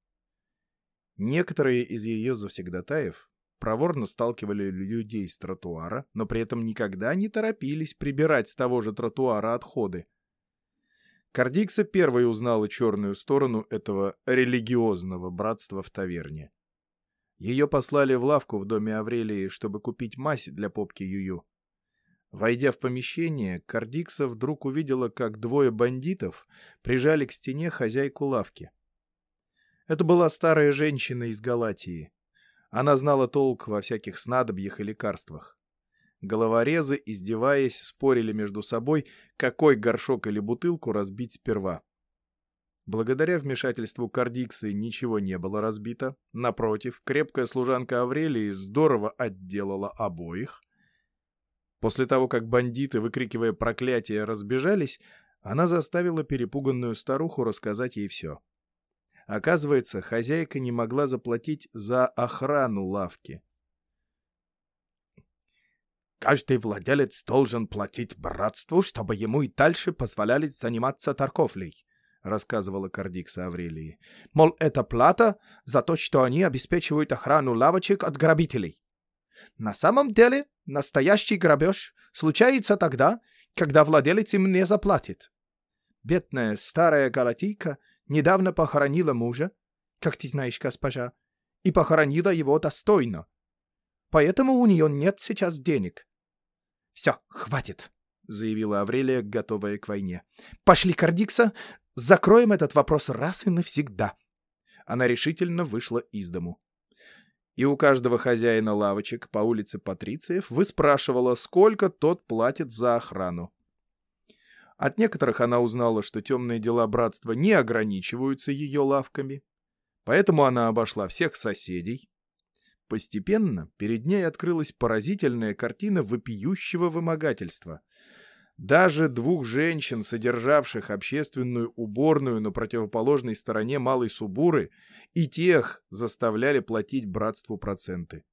Некоторые из ее завсегдатаев проворно сталкивали людей с тротуара, но при этом никогда не торопились прибирать с того же тротуара отходы. Кардикса первой узнала черную сторону этого религиозного братства в таверне. Ее послали в лавку в доме Аврелии, чтобы купить мазь для попки Юю. Войдя в помещение, Кардикса вдруг увидела, как двое бандитов прижали к стене хозяйку лавки. Это была старая женщина из Галатии. Она знала толк во всяких снадобьях и лекарствах. Головорезы, издеваясь, спорили между собой, какой горшок или бутылку разбить сперва. Благодаря вмешательству Кардиксы ничего не было разбито. Напротив, крепкая служанка Аврелии здорово отделала обоих. После того, как бандиты, выкрикивая проклятия, разбежались, она заставила перепуганную старуху рассказать ей все. Оказывается, хозяйка не могла заплатить за охрану лавки. «Каждый владелец должен платить братству, чтобы ему и дальше позволяли заниматься торговлей», — рассказывала Кардикса Аврелии. «Мол, это плата за то, что они обеспечивают охрану лавочек от грабителей. На самом деле, настоящий грабеж случается тогда, когда владелец им не заплатит. Бедная старая галатийка недавно похоронила мужа, как ты знаешь, госпожа, и похоронила его достойно. Поэтому у нее нет сейчас денег. Все, хватит, заявила Аврелия, готовая к войне. Пошли, Кардикса, закроем этот вопрос раз и навсегда. Она решительно вышла из дому. И у каждого хозяина лавочек по улице Патрициев выспрашивала, сколько тот платит за охрану. От некоторых она узнала, что темные дела братства не ограничиваются ее лавками, поэтому она обошла всех соседей. Постепенно перед ней открылась поразительная картина вопиющего вымогательства. Даже двух женщин, содержавших общественную уборную на противоположной стороне Малой Субуры, и тех заставляли платить братству проценты.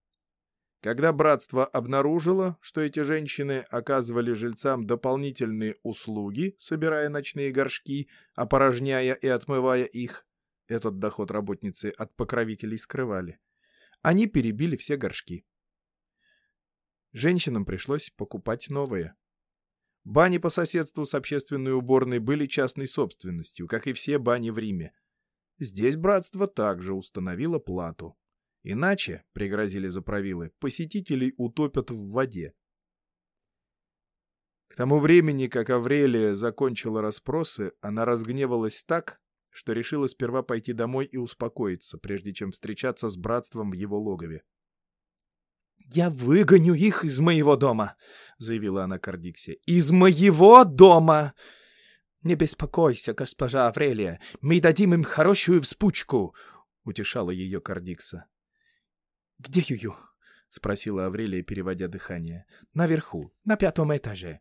Когда братство обнаружило, что эти женщины оказывали жильцам дополнительные услуги, собирая ночные горшки, опорожняя и отмывая их, этот доход работницы от покровителей скрывали, они перебили все горшки. Женщинам пришлось покупать новые. Бани по соседству с общественной уборной были частной собственностью, как и все бани в Риме. Здесь братство также установило плату. Иначе, — пригрозили заправилы, — посетителей утопят в воде. К тому времени, как Аврелия закончила расспросы, она разгневалась так, что решила сперва пойти домой и успокоиться, прежде чем встречаться с братством в его логове. «Я выгоню их из моего дома», — заявила она Кардиксе. «Из моего дома!» «Не беспокойся, госпожа Аврелия, мы дадим им хорошую вспучку», — утешала ее Кардикса. «Где Юю?» — спросила Аврелия, переводя дыхание. «Наверху, на пятом этаже.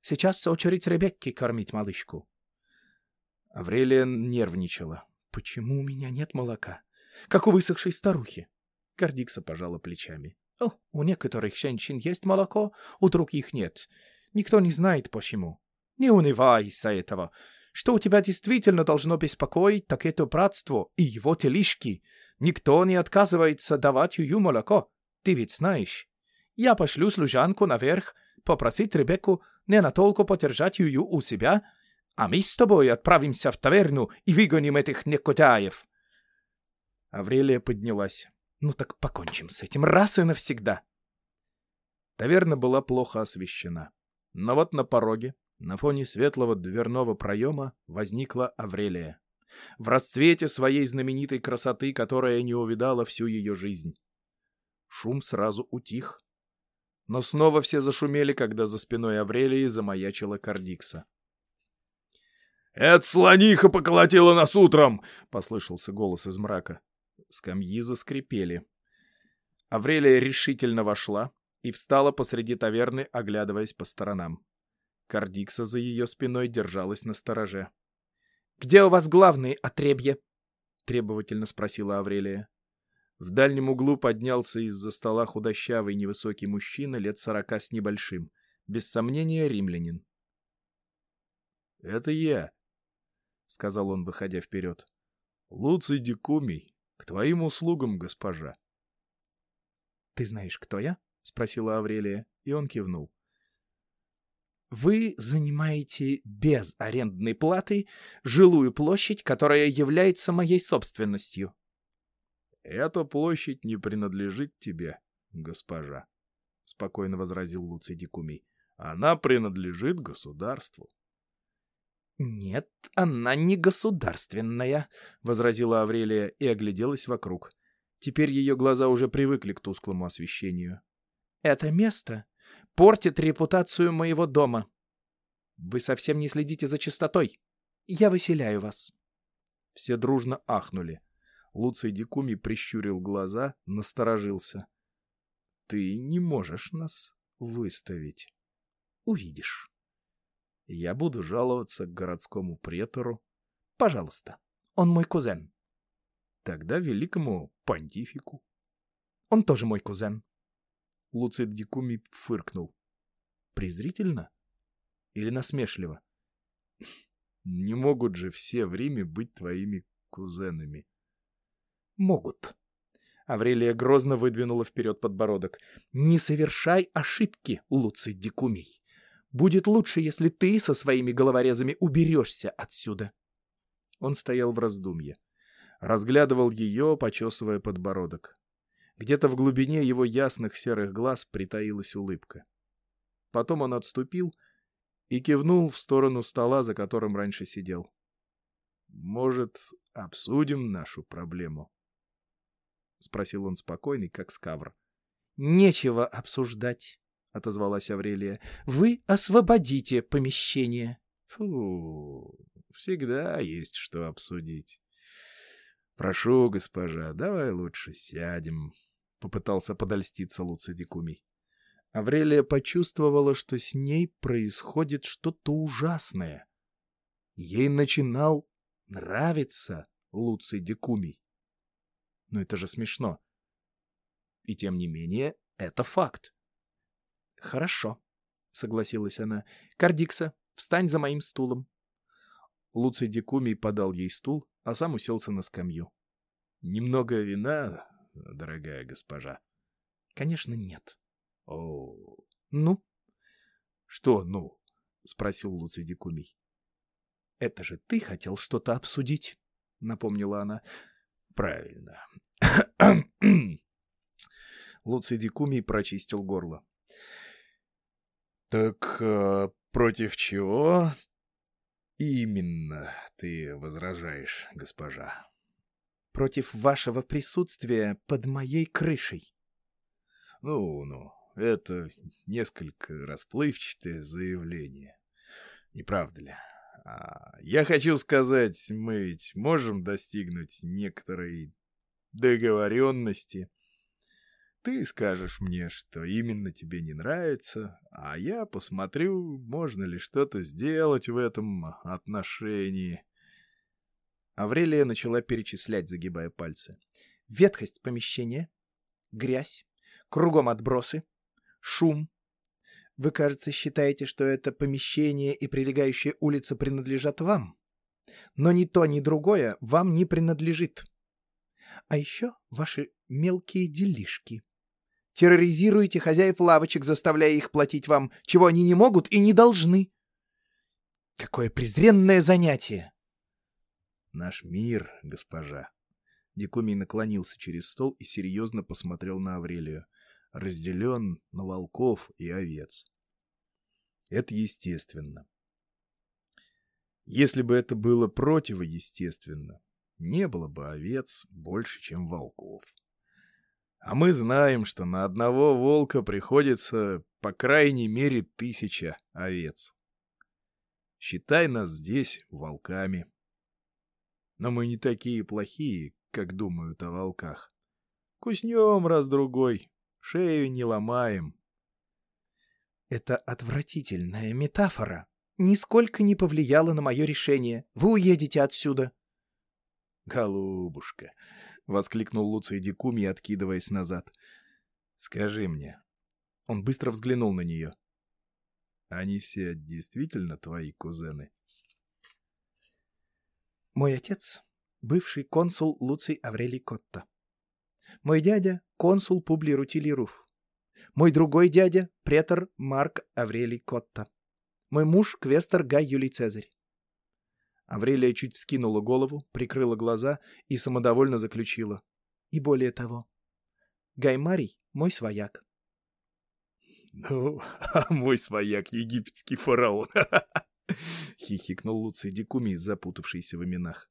Сейчас очередь Ребекки кормить малышку». Аврелия нервничала. «Почему у меня нет молока? Как у высохшей старухи?» Кардикса пожала плечами. «О, у некоторых женщин есть молоко, у других нет. Никто не знает почему. Не унывай из-за этого. Что у тебя действительно должно беспокоить, так это братство и его телишки. Никто не отказывается давать Юю молоко. Ты ведь знаешь. Я пошлю служанку наверх, попросить Ребекку не натолку подержать Юю у себя, а мы с тобой отправимся в таверну и выгоним этих некотяев. Аврелия поднялась. Ну так покончим с этим раз и навсегда. Таверна была плохо освещена. Но вот на пороге, на фоне светлого дверного проема, возникла Аврелия. В расцвете своей знаменитой красоты, которая не увидала всю ее жизнь. Шум сразу утих. Но снова все зашумели, когда за спиной Аврелии замаячила Кардикса. «Это слониха поколотила нас утром!» — послышался голос из мрака. Скамьи заскрипели. Аврелия решительно вошла и встала посреди таверны, оглядываясь по сторонам. Кардикса за ее спиной держалась на стороже. «Где у вас главные отребья?» — требовательно спросила Аврелия. В дальнем углу поднялся из-за стола худощавый невысокий мужчина лет сорока с небольшим. Без сомнения, римлянин. «Это я», — сказал он, выходя вперед. — Луций Дикумий, к твоим услугам, госпожа. — Ты знаешь, кто я? — спросила Аврелия, и он кивнул. — Вы занимаете без арендной платы жилую площадь, которая является моей собственностью. — Эта площадь не принадлежит тебе, госпожа, — спокойно возразил Луций Дикумий. — Она принадлежит государству. «Нет, она не государственная», — возразила Аврелия и огляделась вокруг. Теперь ее глаза уже привыкли к тусклому освещению. «Это место портит репутацию моего дома. Вы совсем не следите за чистотой. Я выселяю вас». Все дружно ахнули. Луций Дикуми прищурил глаза, насторожился. «Ты не можешь нас выставить. Увидишь». Я буду жаловаться к городскому претору. Пожалуйста, он мой кузен. Тогда великому понтифику. Он тоже мой кузен. Луцит Дикуми фыркнул. Презрительно? Или насмешливо? Не могут же все в Риме быть твоими кузенами. Могут. Аврелия грозно выдвинула вперед подбородок. «Не совершай ошибки, Луций Дикумий. Будет лучше, если ты со своими головорезами уберешься отсюда. Он стоял в раздумье. Разглядывал ее, почесывая подбородок. Где-то в глубине его ясных серых глаз притаилась улыбка. Потом он отступил и кивнул в сторону стола, за которым раньше сидел. «Может, обсудим нашу проблему?» — спросил он спокойный, как скавр. «Нечего обсуждать», отозвалась Аврелия. «Вы освободите помещение». «Фу, всегда есть что обсудить». «Прошу, госпожа, давай лучше сядем», — попытался подольститься Луций Дикумий. Аврелия почувствовала, что с ней происходит что-то ужасное. Ей начинал нравиться Луций Дикумий. Но это же смешно. И тем не менее, это факт. «Хорошо», — согласилась она. «Кардикса, встань за моим стулом». Луций Дикумий подал ей стул, а сам уселся на скамью. «Немного вина, дорогая госпожа?» «Конечно, нет». «О, ну?» «Что «ну»?» — спросил Луций Дикумий. «Это же ты хотел что-то обсудить», — напомнила она. «Правильно». (coughs) Луций Дикумий прочистил горло. Так э, Против чего именно ты возражаешь, госпожа? Против вашего присутствия под моей крышей. Ну, ну, это несколько расплывчатое заявление. Не правда ли? А, я хочу сказать, мы ведь можем достигнуть некоторой договоренности. Ты скажешь мне, что именно тебе не нравится, а я посмотрю, можно ли что-то сделать в этом отношении. Аврелия начала перечислять, загибая пальцы. Ветхость помещения, грязь, кругом отбросы, шум. Вы, кажется, считаете, что это помещение и прилегающая улица принадлежат вам. Но ни то, ни другое вам не принадлежит. А еще ваши мелкие делишки терроризируете хозяев лавочек, заставляя их платить вам, чего они не могут и не должны. Какое презренное занятие! Наш мир, госпожа. Дикумий наклонился через стол и серьезно посмотрел на Аврелию. Разделен на волков и овец. Это естественно. Если бы это было противоестественно, не было бы овец больше, чем волков. А мы знаем, что на одного волка приходится по крайней мере тысяча овец. Считай нас здесь волками. Но мы не такие плохие, как думают о волках. Куснем раз-другой, шею не ломаем. Это отвратительная метафора. Нисколько не повлияла на мое решение. Вы уедете отсюда. Голубушка, — воскликнул Луций Дикуми, откидываясь назад. — Скажи мне. Он быстро взглянул на нее. — Они все действительно твои кузены? — Мой отец — бывший консул Луций Аврелий Котта. Мой дядя — консул Публи Рутили Руф. Мой другой дядя — претор Марк Аврелий Котта. Мой муж — квестер Гай Юлий Цезарь. Аврелия чуть вскинула голову, прикрыла глаза и самодовольно заключила. И более того, Гаймарий — мой свояк. — Ну, а мой свояк — египетский фараон! (laughs) — хихикнул Луций Дикуми, запутавшийся в именах.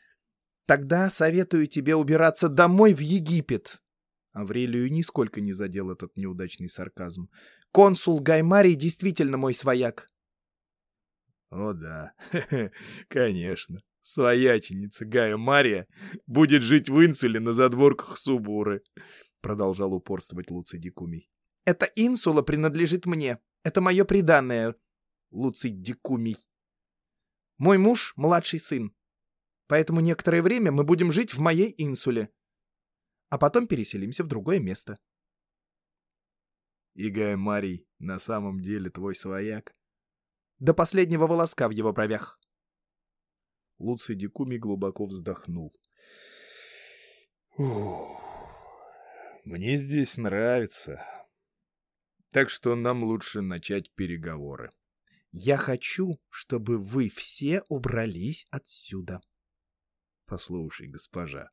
— Тогда советую тебе убираться домой в Египет. Аврелию нисколько не задел этот неудачный сарказм. Консул Гаймарий действительно мой свояк. О да, (laughs) конечно. Свояченица Гая Мария будет жить в инсуле на задворках Субуры, продолжал упорствовать Луций Дикумий. Эта инсула принадлежит мне. Это мое приданное, Луций Дикумий. Мой муж — младший сын. Поэтому некоторое время мы будем жить в моей инсуле. А потом переселимся в другое место. И Гая Марий на самом деле твой свояк? До последнего волоска в его бровях. Луций Дикуми глубоко вздохнул. Мне здесь нравится. Так что нам лучше начать переговоры. Я хочу, чтобы вы все убрались отсюда. Послушай, госпожа,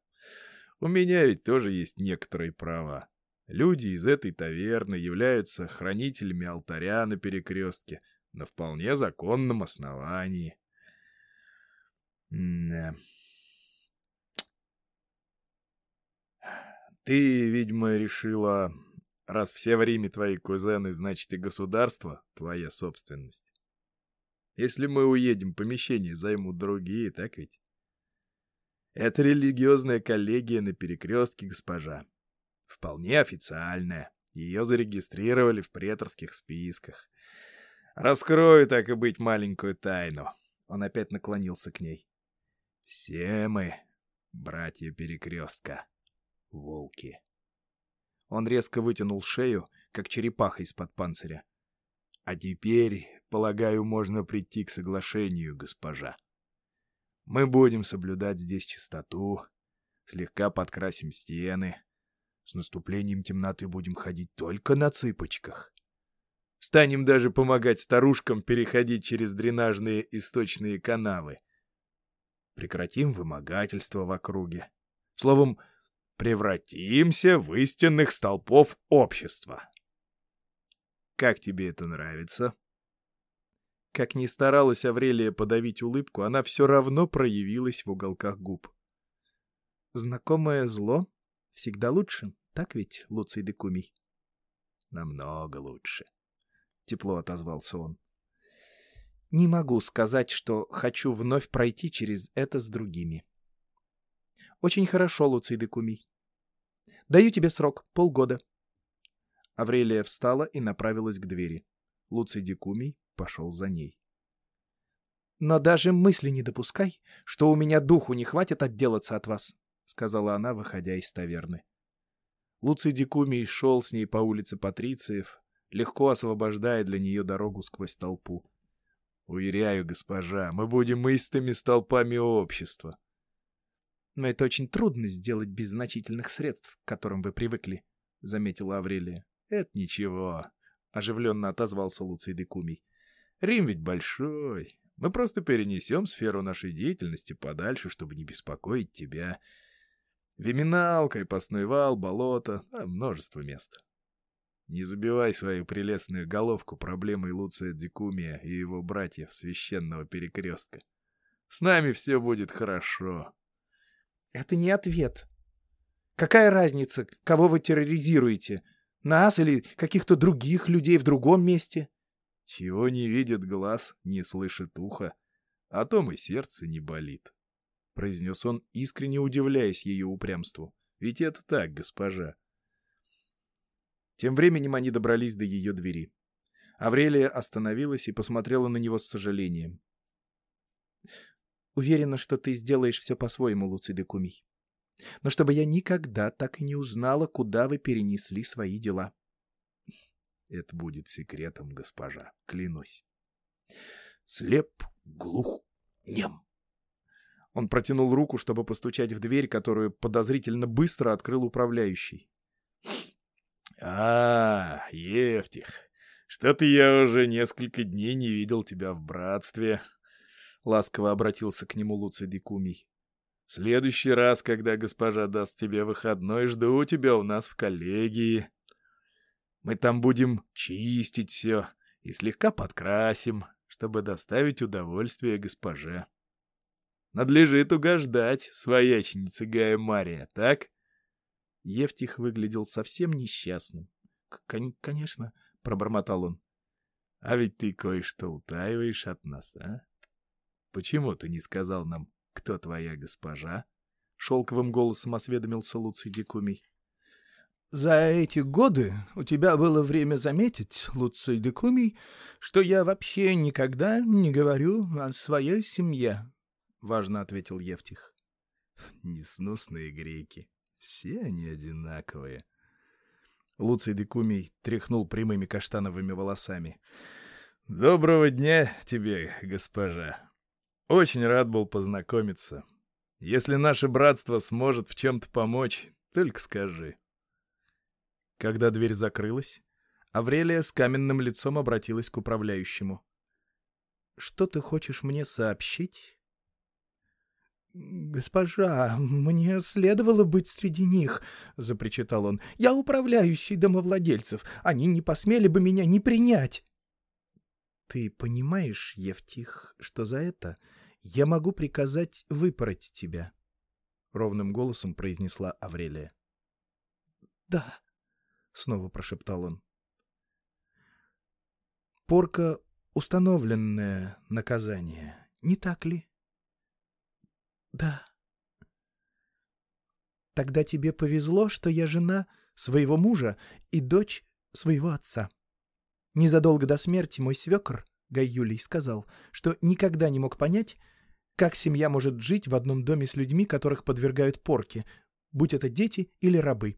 у меня ведь тоже есть некоторые права. Люди из этой таверны являются хранителями алтаря на перекрестке, на вполне законном основании. Ты, видимо, решила, раз все в Риме твои кузены, значит и государство твоя собственность. Если мы уедем, помещение займут другие, так ведь? Это религиозная коллегия на перекрестке, госпожа. Вполне официальная. Ее зарегистрировали в преторских списках. Раскрою, так и быть, маленькую тайну. Он опять наклонился к ней. Все мы, братья Перекрестка, волки. Он резко вытянул шею, как черепаха из-под панциря. А теперь, полагаю, можно прийти к соглашению, госпожа. Мы будем соблюдать здесь чистоту, слегка подкрасим стены. С наступлением темноты будем ходить только на цыпочках. Станем даже помогать старушкам переходить через дренажные источные канавы. Прекратим вымогательство в округе. Словом, превратимся в истинных столпов общества. Как тебе это нравится? Как ни старалась Аврелия подавить улыбку, она все равно проявилась в уголках губ. «Знакомое зло всегда лучше, так ведь, Луций Декумий?» «Намного лучше», — тепло отозвался он. «Не могу сказать, что хочу вновь пройти через это с другими». «Очень хорошо, Луций Декумий. Даю тебе срок — полгода». Аврелия встала и направилась к двери. Луций Декумий пошел за ней. «Но даже мысли не допускай, что у меня духу не хватит отделаться от вас», — сказала она, выходя из таверны. Луций Декумий шел с ней по улице Патрициев, легко освобождая для нее дорогу сквозь толпу. «Уверяю, госпожа, мы будем истыми столпами общества». «Но это очень трудно сделать без значительных средств, к которым вы привыкли», — заметила Аврелия. «Это ничего», — оживленно отозвался Луций Декумий. Рим ведь большой. Мы просто перенесем сферу нашей деятельности подальше, чтобы не беспокоить тебя. Виминал, крепостной вал, болото, а множество мест. Не забивай свою прелестную головку проблемой Луция Дикумия и его братьев священного перекрестка. С нами все будет хорошо. Это не ответ. Какая разница, кого вы терроризируете? Нас или каких-то других людей в другом месте? Чего не видит глаз, не слышит ухо, о том и сердце не болит. — произнес он, искренне удивляясь ее упрямству. «Ведь это так, госпожа». Тем временем они добрались до ее двери. Аврелия остановилась и посмотрела на него с сожалением. «Уверена, что ты сделаешь все по-своему, Луций де Кумий. Но чтобы я никогда так и не узнала, куда вы перенесли свои дела». Это будет секретом, госпожа, клянусь. Слеп, глух, нем. Он протянул руку, чтобы постучать в дверь, которую подозрительно быстро открыл управляющий. «А, Евтих, что-то я уже несколько дней не видел тебя в братстве», — ласково обратился к нему Луций Дикумий. «В следующий раз, когда госпожа даст тебе выходной, жду тебя у нас в коллегии. Мы там будем чистить все и слегка подкрасим, чтобы доставить удовольствие госпоже. Надлежит угождать свояченице Гая Мария, так? Евтих выглядел совсем несчастным. — Конечно, — пробормотал он. — А ведь ты кое-что утаиваешь от нас, а? Почему ты не сказал нам, кто твоя госпожа? — шелковым голосом осведомился Луций Дикумий. За эти годы у тебя было время заметить, Луций Декумий, что я вообще никогда не говорю о своей семье, — важно ответил Евтих. — Несносные греки. Все они одинаковые. Луций Декумий тряхнул прямыми каштановыми волосами. — Доброго дня тебе, госпожа. Очень рад был познакомиться. Если наше братство сможет в чем-то помочь, только скажи. — когда дверь закрылась, Аврелия с каменным лицом обратилась к управляющему. «Что ты хочешь мне сообщить?» «Госпожа, мне следовало быть среди них», — запричитал он. «Я управляющий домовладельцев. Они не посмели бы меня не принять». «Ты понимаешь, Евтих, что за это я могу приказать выпороть тебя?» — ровным голосом произнесла Аврелия. «Да», — снова прошептал он. «Порка — установленное наказание, не так ли?» «Да». «Тогда тебе повезло, что я жена своего мужа и дочь своего отца. Незадолго до смерти мой свекр, Гай Юлий, сказал, что никогда не мог понять, как семья может жить в одном доме с людьми, которых подвергают порке, будь это дети или рабы.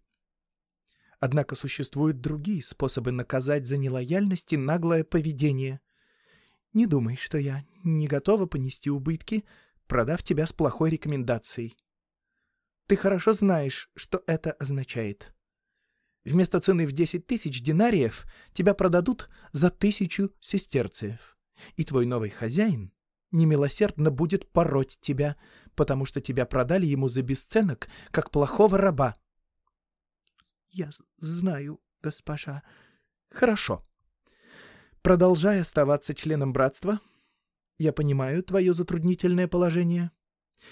Однако существуют другие способы наказать за нелояльность и наглое поведение. Не думай, что я не готова понести убытки, продав тебя с плохой рекомендацией. Ты хорошо знаешь, что это означает. Вместо цены в десять тысяч динариев тебя продадут за тысячу сестерциев, и твой новый хозяин немилосердно будет пороть тебя, потому что тебя продали ему за бесценок, как плохого раба. — Я знаю, госпожа. — Хорошо. Продолжай оставаться членом братства. Я понимаю твое затруднительное положение.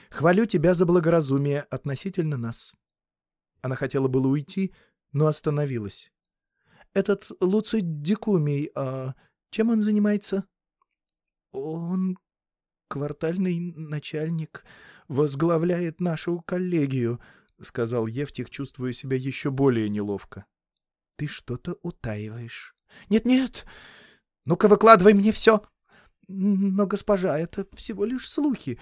Хвалю тебя за благоразумие относительно нас. Она хотела было уйти, но остановилась. Этот Луций Дикумий, а чем он занимается? Он квартальный начальник, возглавляет нашу коллегию, — сказал Евтих, чувствуя себя еще более неловко. — Ты что-то утаиваешь. Нет, — Нет-нет, ну-ка выкладывай мне все. Но, госпожа, это всего лишь слухи.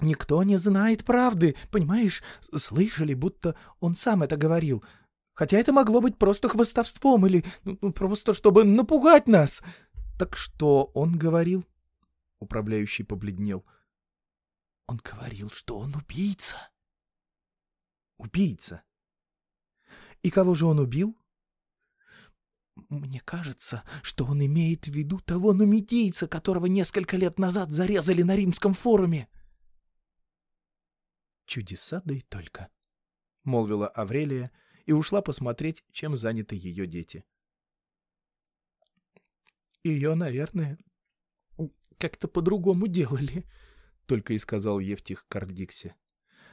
Никто не знает правды, понимаешь? Слышали, будто он сам это говорил. Хотя это могло быть просто хвостовством или ну, просто чтобы напугать нас. Так что он говорил? Управляющий побледнел. Он говорил, что он убийца. Убийца. И кого же он убил? Мне кажется, что он имеет в виду того нумидийца, которого несколько лет назад зарезали на римском форуме. Чудеса, да и только, — молвила Аврелия и ушла посмотреть, чем заняты ее дети. Ее, наверное, как-то по-другому делали, — только и сказал Евтих Кардиксе.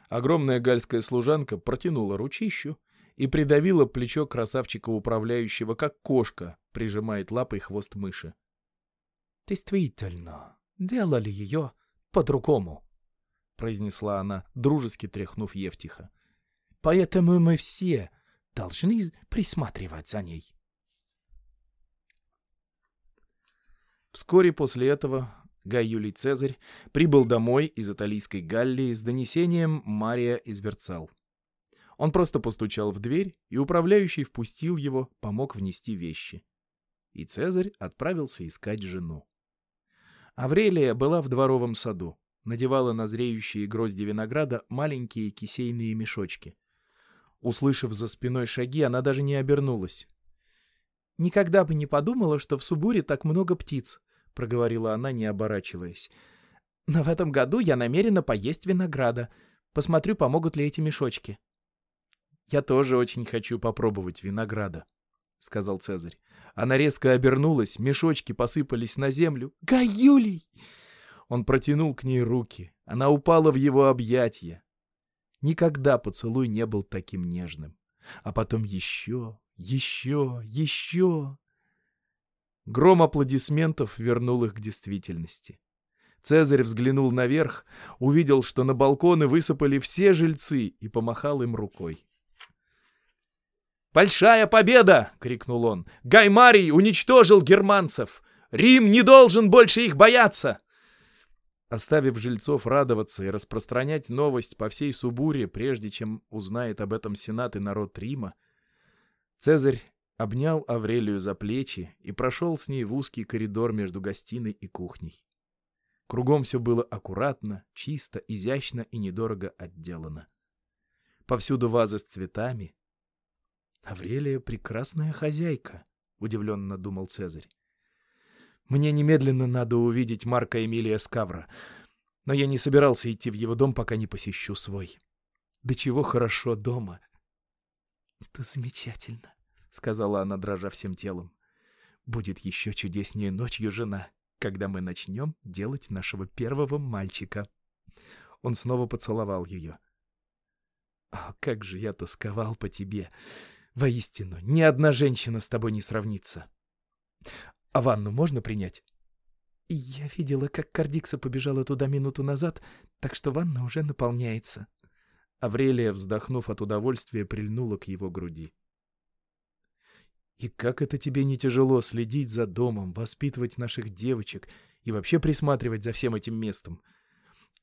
Огромная гальская служанка протянула ручищу и придавила плечо красавчика-управляющего, как кошка прижимает лапой хвост мыши. — Действительно, делали ее по-другому, — произнесла она, дружески тряхнув Евтиха. — Поэтому мы все должны присматривать за ней. Вскоре после этого Гай Юлий Цезарь прибыл домой из Италийской Галлии с донесением Мария из Верцал. Он просто постучал в дверь, и управляющий впустил его, помог внести вещи. И Цезарь отправился искать жену. Аврелия была в дворовом саду, надевала на зреющие грозди винограда маленькие кисейные мешочки. Услышав за спиной шаги, она даже не обернулась. «Никогда бы не подумала, что в Субуре так много птиц», — проговорила она, не оборачиваясь. «Но в этом году я намерена поесть винограда. Посмотрю, помогут ли эти мешочки». «Я тоже очень хочу попробовать винограда», — сказал Цезарь. Она резко обернулась, мешочки посыпались на землю. «Гаюлий!» Он протянул к ней руки. Она упала в его объятия. Никогда поцелуй не был таким нежным. А потом еще, еще, еще. Гром аплодисментов вернул их к действительности. Цезарь взглянул наверх, увидел, что на балконы высыпали все жильцы и помахал им рукой. «Большая победа!» — крикнул он. «Гаймарий уничтожил германцев! Рим не должен больше их бояться!» Оставив жильцов радоваться и распространять новость по всей Субуре, прежде чем узнает об этом Сенат и народ Рима, Цезарь обнял Аврелию за плечи и прошел с ней в узкий коридор между гостиной и кухней. Кругом все было аккуратно, чисто, изящно и недорого отделано. Повсюду вазы с цветами, Аврелия — прекрасная хозяйка, — удивленно думал Цезарь. Мне немедленно надо увидеть Марка Эмилия Скавра, но я не собирался идти в его дом, пока не посещу свой. Да чего хорошо дома. — Это замечательно, — сказала она, дрожа всем телом. — Будет еще чудеснее ночью, жена, когда мы начнем делать нашего первого мальчика. Он снова поцеловал ее. — О, как же я тосковал по тебе! Воистину, ни одна женщина с тобой не сравнится. А ванну можно принять? Я видела, как Кардикса побежала туда минуту назад, так что ванна уже наполняется. Аврелия, вздохнув от удовольствия, прильнула к его груди. «И как это тебе не тяжело следить за домом, воспитывать наших девочек и вообще присматривать за всем этим местом?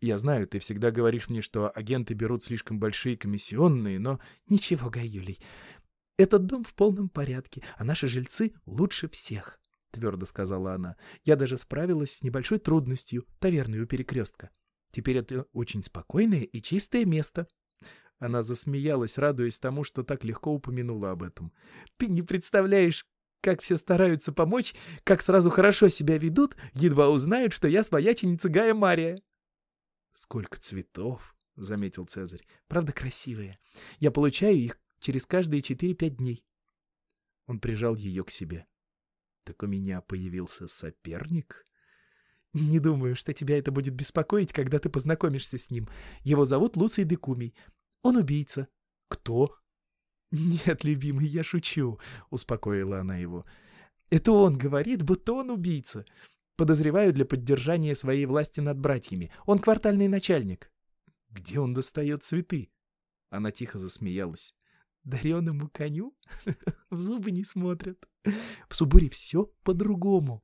Я знаю, ты всегда говоришь мне, что агенты берут слишком большие комиссионные, но... Ничего, Гаюлей, этот дом в полном порядке, а наши жильцы лучше всех, — твердо сказала она. Я даже справилась с небольшой трудностью, таверной у перекрестка. Теперь это очень спокойное и чистое место. Она засмеялась, радуясь тому, что так легко упомянула об этом. Ты не представляешь, как все стараются помочь, как сразу хорошо себя ведут, едва узнают, что я свояченица Гая Мария. — Сколько цветов, — заметил Цезарь. — Правда красивые. Я получаю их через каждые четыре-пять дней. Он прижал ее к себе. Так у меня появился соперник? Не думаю, что тебя это будет беспокоить, когда ты познакомишься с ним. Его зовут Луций Декумий. Он убийца. Кто? Нет, любимый, я шучу, успокоила она его. Это он говорит, будто он убийца. Подозреваю для поддержания своей власти над братьями. Он квартальный начальник. Где он достает цветы? Она тихо засмеялась. Дареному коню (laughs) в зубы не смотрят. В Субуре все по-другому.